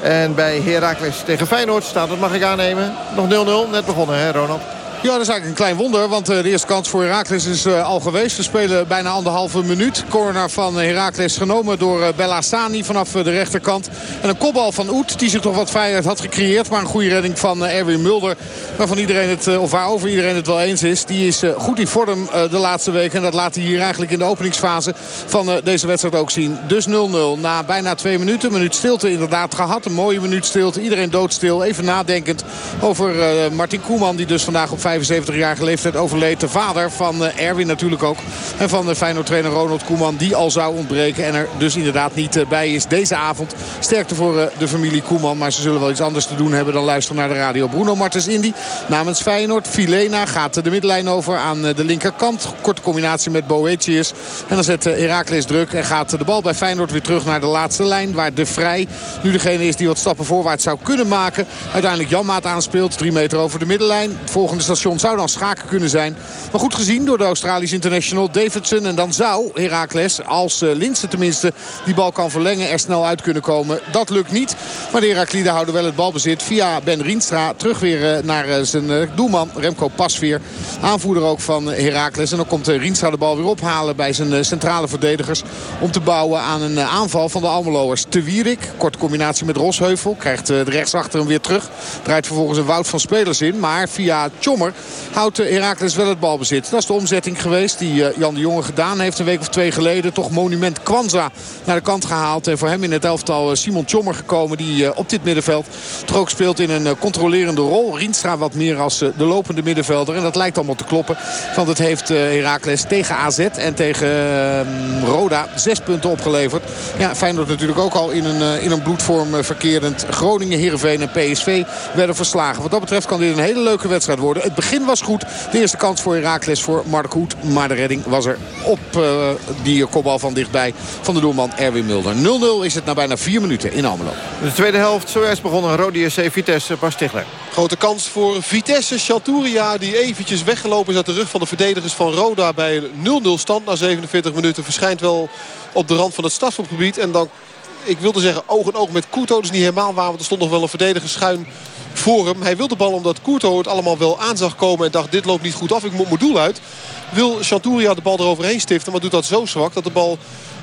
En bij Heracles tegen Feyenoord staat, dat mag ik aannemen, nog 0-0. Net begonnen hè Ronald? Ja, dat is eigenlijk een klein wonder. Want de eerste kans voor Heracles is uh, al geweest. We spelen bijna anderhalve minuut. Corner van Heracles genomen door uh, Bellassani vanaf de rechterkant. En een kopbal van Oet die zich toch wat vrijheid had gecreëerd. Maar een goede redding van Erwin Mulder. Waarvan iedereen het, of waarover iedereen het wel eens is. Die is goed in vorm de laatste weken. En dat laat hij hier eigenlijk in de openingsfase van deze wedstrijd ook zien. Dus 0-0 na bijna twee minuten. Een minuut stilte inderdaad gehad. Een mooie minuut stilte. Iedereen doodstil. Even nadenkend over Martin Koeman. Die dus vandaag op 75-jarige leeftijd overleed. De vader van uh, Erwin natuurlijk ook. En van de Feyenoord-trainer Ronald Koeman. Die al zou ontbreken. En er dus inderdaad niet uh, bij is deze avond. Sterkte voor uh, de familie Koeman. Maar ze zullen wel iets anders te doen hebben dan luisteren naar de radio. Bruno Martens Indy namens Feyenoord. Filena gaat de middenlijn over aan de linkerkant. Korte combinatie met Boetius. En dan zet Heracles druk. En gaat de bal bij Feyenoord weer terug naar de laatste lijn. Waar De Vrij nu degene is die wat stappen voorwaarts zou kunnen maken. Uiteindelijk Janmaat aanspeelt. Drie meter over de middenlijn. Volgende station zou dan schaken kunnen zijn. Maar goed gezien door de Australische international Davidson. En dan zou Heracles, als uh, Linse tenminste, die bal kan verlengen... er snel uit kunnen komen. Dat lukt niet. Maar de Herakliden houden wel het balbezit via Ben Rienstra. Terug weer uh, naar uh, zijn doelman Remco Pasveer. Aanvoerder ook van Heracles. En dan komt Rienstra de bal weer ophalen bij zijn centrale verdedigers. Om te bouwen aan een aanval van de Almeloers. Te Wierik, korte combinatie met Rosheuvel. Krijgt de rechtsachter hem weer terug. Draait vervolgens een woud van spelers in. Maar via Tjommer houdt Heracles wel het balbezit. Dat is de omzetting geweest die Jan de Jonge gedaan heeft een week of twee geleden. Toch monument Kwanza naar de kant gehaald. En voor hem in het elftal Simon Tjommer gekomen. Die op dit middenveld toch ook speelt in een controlerende rol. Rienstra wat meer als de lopende middenvelder. En dat lijkt allemaal te kloppen. Want het heeft Heracles tegen AZ en tegen Roda zes punten opgeleverd. Ja, Feyenoord natuurlijk ook al in een, in een bloedvorm verkerend. Groningen, Heerenveen en PSV werden verslagen. Wat dat betreft kan dit een hele leuke wedstrijd worden. Het begin was goed. De eerste kans voor Heracles voor Mark Hoed. Maar de redding was er op uh, die kopbal van dichtbij van de doelman Erwin Mulder. 0-0 is het na bijna vier minuten in Almelo. De tweede helft zojuist begonnen. Rode SC Vitesse, Bas Stigler. Grote kans voor Vitesse. Chanturia die eventjes weggelopen is uit de rug van de verdedigers van Roda bij 0-0 stand na 47 minuten. Verschijnt wel op de rand van het strafschopgebied. En dan, ik wilde zeggen oog in oog met Kuto. Dat is niet helemaal waar, want er stond nog wel een verdediger schuin voor hem. Hij wil de bal omdat Courto het allemaal wel aan zag komen. En dacht dit loopt niet goed af, ik moet mijn doel uit. Wil Chanturia de bal eroverheen stiften, maar doet dat zo zwak dat de bal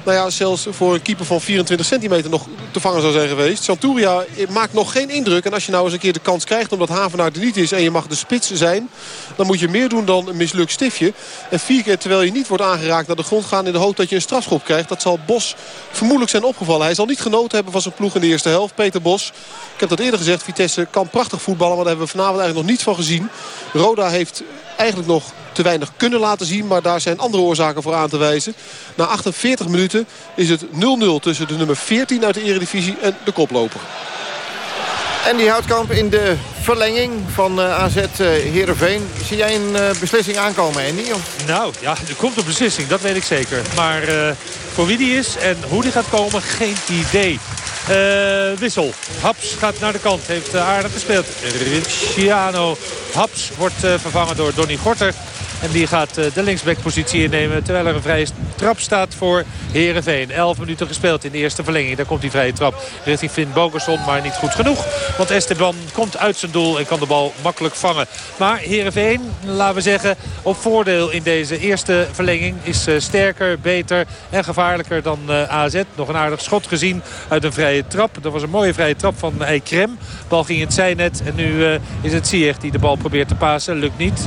nou ja, zelfs voor een keeper van 24 centimeter nog te vangen zou zijn geweest. Chanturia maakt nog geen indruk. En als je nou eens een keer de kans krijgt omdat Havenaar er niet is... en je mag de spits zijn, dan moet je meer doen dan een mislukt stiftje. En vier keer terwijl je niet wordt aangeraakt naar de grond gaan... in de hoop dat je een strafschop krijgt. Dat zal Bos vermoedelijk zijn opgevallen. Hij zal niet genoten hebben van zijn ploeg in de eerste helft. Peter Bos, ik heb dat eerder gezegd, Vitesse kan prachtig voetballen... maar daar hebben we vanavond eigenlijk nog niets van gezien. Roda heeft eigenlijk nog te weinig kunnen laten zien. Maar daar zijn andere oorzaken voor aan te wijzen. Na 48 minuten is het 0-0 tussen de nummer 14 uit de eredivisie en de koploper. En die Houtkamp in de verlenging van uh, AZ uh, Heerenveen. Zie jij een uh, beslissing aankomen, Andy? Of? Nou, ja, er komt een beslissing. Dat weet ik zeker. Maar voor wie die is en hoe die gaat komen, geen idee. wissel. Haps gaat naar de kant. Heeft aardig gespeeld. Ricciano Haps wordt vervangen door Donny Gorter. En die gaat de linksbackpositie innemen. Terwijl er een vrije trap staat voor Herenveen. 11 minuten gespeeld in de eerste verlenging. Daar komt die vrije trap richting Finn Bogerson. Maar niet goed genoeg. Want Esteban komt uit zijn doel en kan de bal makkelijk vangen. Maar Herenveen, laten we zeggen, op voordeel in deze eerste verlenging. Is sterker, beter en gevaarlijker dan AZ. Nog een aardig schot gezien uit een vrije trap. Dat was een mooie vrije trap van Eikrem. Bal ging in het zijnet. En nu is het Ziyech die de bal probeert te pasen. Lukt niet.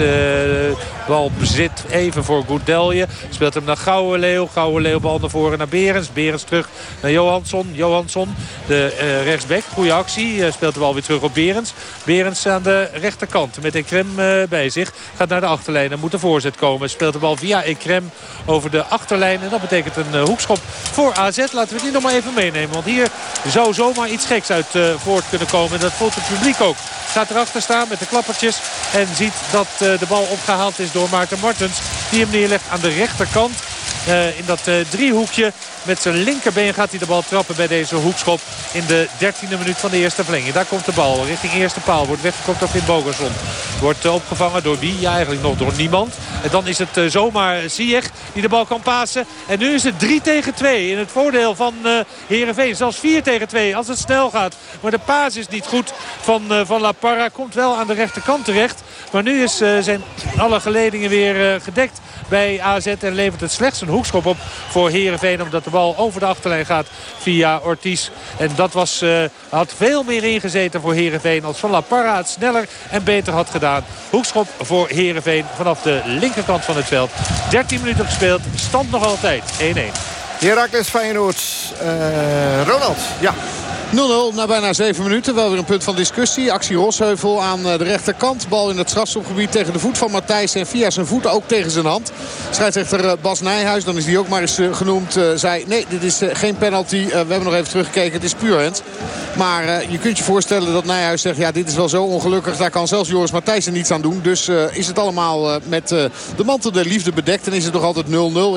Bal bezit even voor Goudelje. Speelt hem naar Gouwe Leeuw. Gouwe Leeuw bal naar voren naar Berens. Berens terug naar Johansson. Johansson, de uh, rechtsback. Goede actie. Uh, speelt de bal weer terug op Berens. Berens aan de rechterkant met Ekrem uh, bij zich. Gaat naar de achterlijn en moet de voorzet komen. Speelt de bal via Ekrem over de achterlijn. En dat betekent een hoekschop voor AZ. Laten we niet nog maar even meenemen. Want hier zou zomaar iets geks uit voort kunnen komen. En dat voelt het publiek ook. Gaat erachter staan met de klappertjes. En ziet dat de bal opgehaald is door Maarten Martens. Die hem neerlegt aan de rechterkant. Uh, in dat uh, driehoekje. Met zijn linkerbeen gaat hij de bal trappen bij deze hoekschop. In de 13e minuut van de eerste verlenging. Daar komt de bal richting eerste paal. Wordt weggekopt door Finn Bogerson. Wordt uh, opgevangen door wie? Ja, eigenlijk nog door niemand. En dan is het zomaar Ziyech die de bal kan pasen. En nu is het 3 tegen 2 in het voordeel van Heerenveen. Zelfs 4 tegen 2 als het snel gaat. Maar de paas is niet goed van, van La Parra. Komt wel aan de rechterkant terecht. Maar nu is, zijn alle geledingen weer gedekt bij AZ. En levert het slechts een hoekschop op voor Heerenveen. Omdat de bal over de achterlijn gaat via Ortiz. En dat was, uh, had veel meer ingezeten voor Heerenveen. Als Van La Parra het sneller en beter had gedaan. Hoekschop voor Heerenveen vanaf de linkerkant van het veld. 13 minuten gespeeld. Stand nog altijd 1-1. Heracles Feyenoord. Uh, Ronald, ja. 0-0 na bijna 7 minuten. Wel weer een punt van discussie. Actie Rosheuvel aan de rechterkant. Bal in het strafschopgebied tegen de voet van Matthijs. En via zijn voeten ook tegen zijn hand. Scheidsrechter Bas Nijhuis, dan is die ook maar eens genoemd. Zei nee, dit is geen penalty. We hebben nog even teruggekeken. Het is puur hand. Maar je kunt je voorstellen dat Nijhuis zegt... ja, dit is wel zo ongelukkig. Daar kan zelfs Joris Matthijs er niets aan doen. Dus is het allemaal met de mantel der liefde bedekt. En is het nog altijd 0-0 in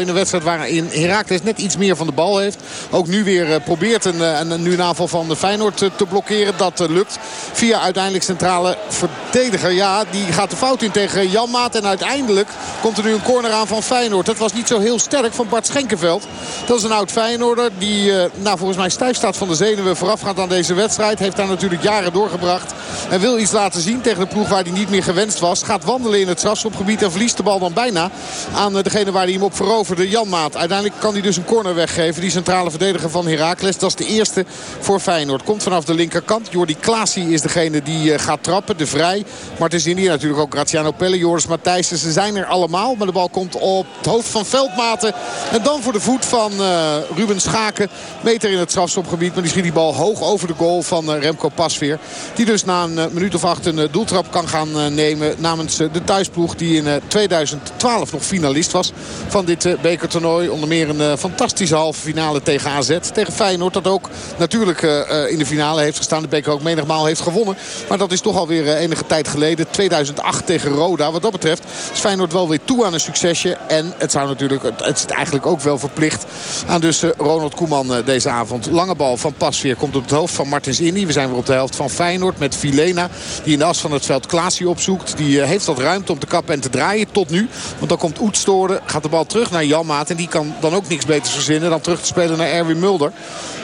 een wedstrijd waarin Heracles net iets meer van de bal heeft. Ook nu weer probeert een, een, nu een aanval van de Feyenoord te blokkeren. Dat lukt via uiteindelijk centrale verdediger. Ja, die gaat de fout in tegen Jan Maat. En uiteindelijk komt er nu een corner aan van Feyenoord. Dat was niet zo heel sterk van Bart Schenkenveld. Dat is een oud Feyenoorder die nou, volgens mij stijf staat van de zenuwen voorafgaand aan deze wedstrijd. Heeft daar natuurlijk jaren doorgebracht. En wil iets laten zien tegen de ploeg waar hij niet meer gewenst was. Gaat wandelen in het strafschopgebied en verliest de bal dan bijna aan degene waar hij hem op veroverde. Jan Maat. Uiteindelijk kan hij dus een corner weggeven. Die centrale verdediger van Heracles. Dat is de eerste voor Feyenoord. Komt vanaf de linkerkant. Jordi Klaasie is degene die gaat trappen. De vrij. Maar het is hier natuurlijk ook Graziano Pelle. Joris Matthijssen. Ze zijn er allemaal. Maar de bal komt op het hoofd van Veldmaten. En dan voor de voet van uh, Ruben Schaken. Meter in het strafstopgebied. Maar die schiet die bal hoog over de goal van Remco Pasveer. Die dus na een uh, minuut of acht een doeltrap kan gaan nemen. Namens de thuisploeg die in 2012 nog finalist was. Van dit bekertoernooi. Onder meer een fantastische halve finale tegen AZ. Tegen Feyenoord. Dat ook natuurlijk in de finale heeft gestaan. De beker ook menigmaal heeft gewonnen. Maar dat is toch alweer enige tijd geleden. 2008 tegen Roda. Wat dat betreft is Feyenoord wel weer toe aan een succesje. En het zou natuurlijk, het is eigenlijk ook wel verplicht aan dus Ronald Koeman deze avond. Lange bal van Pasveer komt op het hoofd van Martins Indy. We zijn weer op de helft van Feyenoord met Vilena. Die in de as van het veld Klaasie opzoekt. Die heeft wat ruimte om te kappen en te draaien tot nu. Want dan komt Oetstoorde. Gaat de bal terug naar Maat. En die kan dan ook niks beters verzinnen dan terug te spelen naar Erwin Mulder.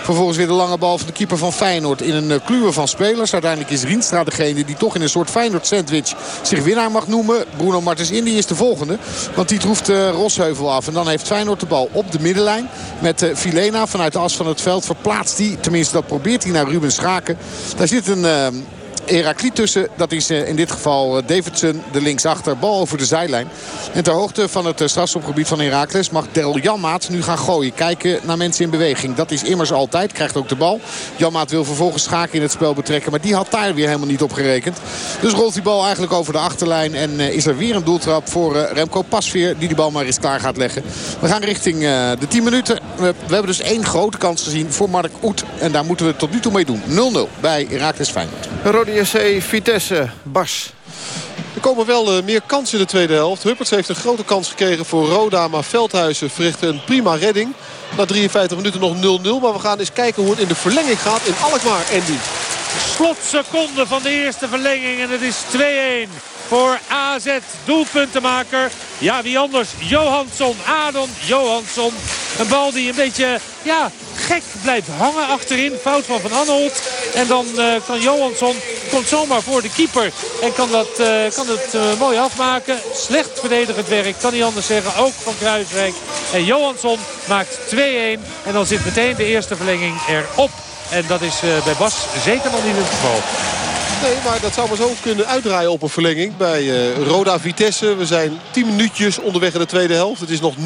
Vervolgens weer de lange bal van de keeper van Feyenoord in een uh, kluwe van spelers. Uiteindelijk is Rienstra degene die toch in een soort Feyenoord sandwich zich winnaar mag noemen. Bruno Martens Indy is de volgende. Want die troeft uh, Rosheuvel af. En dan heeft Feyenoord de bal op de middenlijn. Met uh, Filena vanuit de as van het veld verplaatst hij. Tenminste dat probeert hij naar Ruben Schaken. Daar zit een... Uh, Herakliet tussen. Dat is in dit geval Davidson, de linksachter. Bal over de zijlijn. En ter hoogte van het strafschopgebied van Herakles mag Daryl Janmaat nu gaan gooien. Kijken naar mensen in beweging. Dat is immers altijd. Krijgt ook de bal. Janmaat wil vervolgens Schaken in het spel betrekken. Maar die had daar weer helemaal niet op gerekend. Dus rolt die bal eigenlijk over de achterlijn. En is er weer een doeltrap voor Remco Pasveer. Die die bal maar eens klaar gaat leggen. We gaan richting de 10 minuten. We, hebben dus één grote kans gezien voor Mark Oet. En daar moeten we tot nu toe mee doen. 0-0 bij Herakles Feyenoord. JC Vitesse, Bas. Er komen wel uh, meer kansen in de tweede helft. Hupperts heeft een grote kans gekregen voor Roda. Maar Veldhuizen verricht een prima redding. Na 53 minuten nog 0-0. Maar we gaan eens kijken hoe het in de verlenging gaat in Alkmaar, Andy. Slotseconde van de eerste verlenging. En het is 2-1 voor AZ. Doelpuntenmaker. Ja, wie anders? Johansson. Adon Johansson. Een bal die een beetje ja, gek blijft hangen achterin. Fout van Van Anholt. En dan uh, kan Johansson, komt zomaar voor de keeper. En kan, dat, uh, kan het uh, mooi afmaken. Slecht verdedigend werk, kan niet anders zeggen. Ook van Kruiswijk. En Johansson maakt 2-1. En dan zit meteen de eerste verlenging erop. En dat is bij Bas zeker nog niet het geval. Nee, maar dat zou maar zo kunnen uitdraaien op een verlenging bij uh, Roda Vitesse. We zijn 10 minuutjes onderweg in de tweede helft. Het is nog 0-0.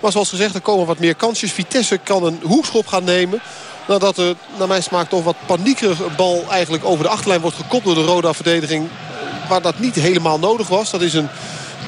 Maar zoals gezegd, er komen wat meer kansjes. Vitesse kan een hoekschop gaan nemen. Nadat er, naar mijn smaak, toch wat paniekerige bal eigenlijk over de achterlijn wordt gekopt door de Roda-verdediging. Waar dat niet helemaal nodig was. Dat is een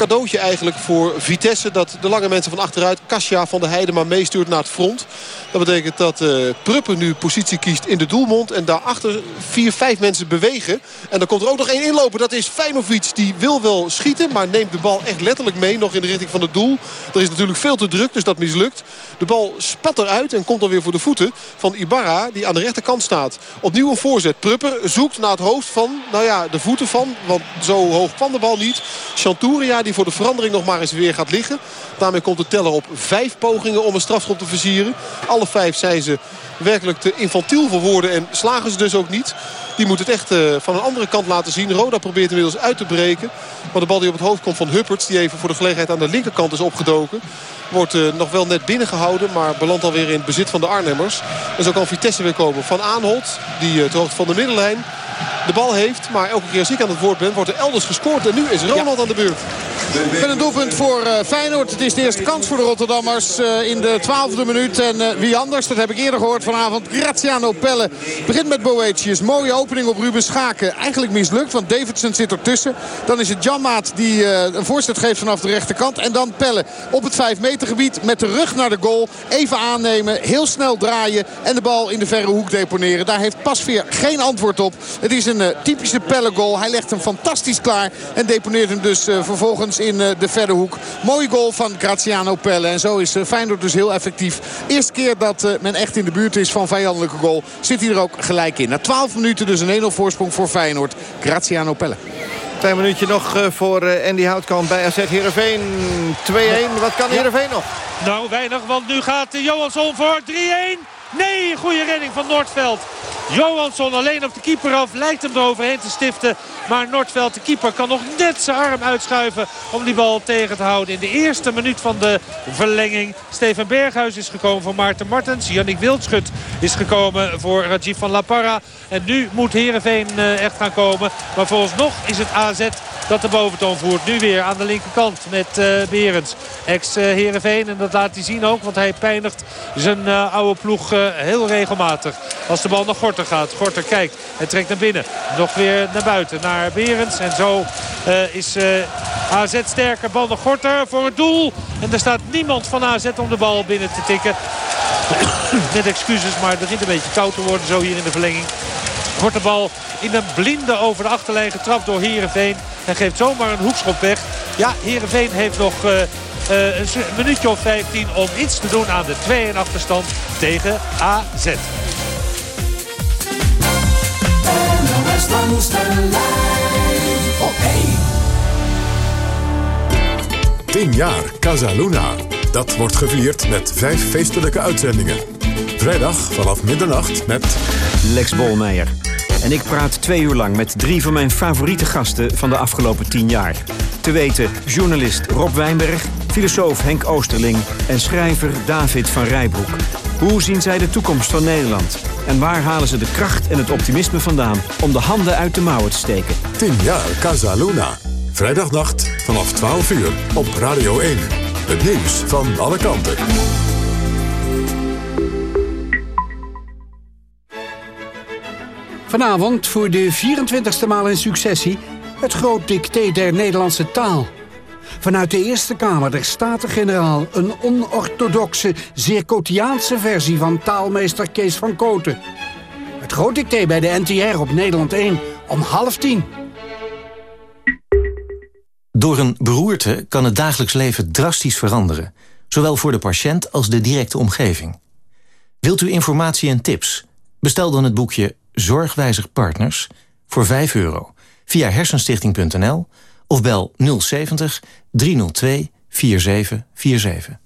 cadeautje eigenlijk voor Vitesse. Dat de lange mensen van achteruit, Kasia van de Heide, maar meestuurt naar het front. Dat betekent dat uh, Pruppen nu positie kiest in de doelmond. En daarachter vier, vijf mensen bewegen. En dan komt er ook nog één inlopen. Dat is Feinovic. Die wil wel schieten, maar neemt de bal echt letterlijk mee. Nog in de richting van het doel. Er is natuurlijk veel te druk, dus dat mislukt. De bal spat eruit en komt dan weer voor de voeten van Ibarra. Die aan de rechterkant staat. Opnieuw een voorzet. Prupper zoekt naar het hoofd van, nou ja, de voeten van. Want zo hoog kwam de bal niet. Chanturia die voor de verandering nog maar eens weer gaat liggen. Daarmee komt de teller op vijf pogingen om een strafschop te versieren. Alle vijf zijn ze werkelijk te infantiel voor woorden en slagen ze dus ook niet. Die moet het echt uh, van een andere kant laten zien. Roda probeert inmiddels uit te breken. Maar de bal die op het hoofd komt van Hupperts, die even voor de gelegenheid aan de linkerkant is opgedoken. Wordt uh, nog wel net binnengehouden, maar belandt alweer in het bezit van de Arnhemmers. En zo kan Vitesse weer komen. Van Aanholt, die uh, ter hoogte van de middenlijn de bal heeft. Maar elke keer als ik aan het woord ben, wordt er elders gescoord. En nu is Ronald ja. aan de beurt. Met een doelpunt voor uh, Feyenoord. Het is de eerste kans voor de Rotterdammers uh, in de twaalfde minuut. En uh, wie anders, dat heb ik eerder gehoord vanavond. Graziano Pelle begint met Boetius. Mooie opening op Ruben Schaken. Eigenlijk mislukt, want Davidson zit ertussen. Dan is het Janmaat die een voorzet geeft vanaf de rechterkant. En dan Pelle op het 5 meter gebied met de rug naar de goal. Even aannemen, heel snel draaien en de bal in de verre hoek deponeren. Daar heeft Pasveer geen antwoord op. Het is een typische Pelle goal. Hij legt hem fantastisch klaar en deponeert hem dus vervolgens in uh, de verre hoek. Mooie goal van Graziano Pelle. En zo is Feyenoord dus heel effectief. Eerste keer dat men echt in de buurt is van vijandelijke goal. Zit hij er ook gelijk in. Na 12 minuten dus een 1-0 voorsprong voor Feyenoord. Graziano Pelle. Klein minuutje nog voor Andy Houtkamp bij AZ Heerenveen. 2-1. Wat kan Heerenveen nog? Nou, weinig, want nu gaat Johansson voor 3-1. Nee, goede redding van Noordveld. Johansson alleen op de keeper af. Lijkt hem eroverheen te stiften. Maar Noordveld, de keeper, kan nog net zijn arm uitschuiven om die bal tegen te houden. In de eerste minuut van de verlenging. Steven Berghuis is gekomen voor Maarten Martens. Jannik Wildschut is gekomen voor Rajiv van La Parra. En nu moet Heerenveen echt gaan komen. Maar volgens nog is het AZ dat de boventoon voert. Nu weer aan de linkerkant met uh, Berends. Ex-Heerenveen. En dat laat hij zien ook. Want hij pijnigt zijn oude ploeg heel regelmatig. Als de bal naar Gorter gaat. Gorter kijkt en trekt naar binnen. Nog weer naar buiten. Naar Berends. En zo is AZ sterker. Bal naar Gorter voor het doel. En er staat niemand van AZ om de bal binnen te tikken. <coughs> Met excuses. Maar het begint een beetje koud te worden zo hier in de verlenging. Wordt de bal in een blinde over de achterlijn getrapt door Heerenveen. En geeft zomaar een hoekschop weg. Ja, Heerenveen heeft nog een minuutje of 15 om iets te doen aan de 2-1 achterstand tegen AZ. langs de lijn op 1. 10 jaar Casa Luna. Dat wordt gevierd met vijf feestelijke uitzendingen. Vrijdag vanaf middernacht met... Lex Bolmeijer. En ik praat twee uur lang met drie van mijn favoriete gasten van de afgelopen tien jaar. Te weten journalist Rob Wijnberg, filosoof Henk Oosterling... en schrijver David van Rijbroek. Hoe zien zij de toekomst van Nederland? En waar halen ze de kracht en het optimisme vandaan... om de handen uit de mouwen te steken? 10 jaar Casa Luna. Vrijdagnacht vanaf 12 uur op Radio 1. Het nieuws van alle kanten. Vanavond voor de 24e maal in successie... het groot dicté der Nederlandse taal. Vanuit de Eerste Kamer der Staten-Generaal... een onorthodoxe, Zirkotiaanse versie van taalmeester Kees van Koten. Het groot dicté bij de NTR op Nederland 1 om half tien. Door een beroerte kan het dagelijks leven drastisch veranderen. Zowel voor de patiënt als de directe omgeving. Wilt u informatie en tips? Bestel dan het boekje Zorgwijzig Partners voor 5 euro via hersenstichting.nl of bel 070 302 4747.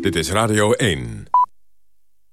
Dit is Radio 1.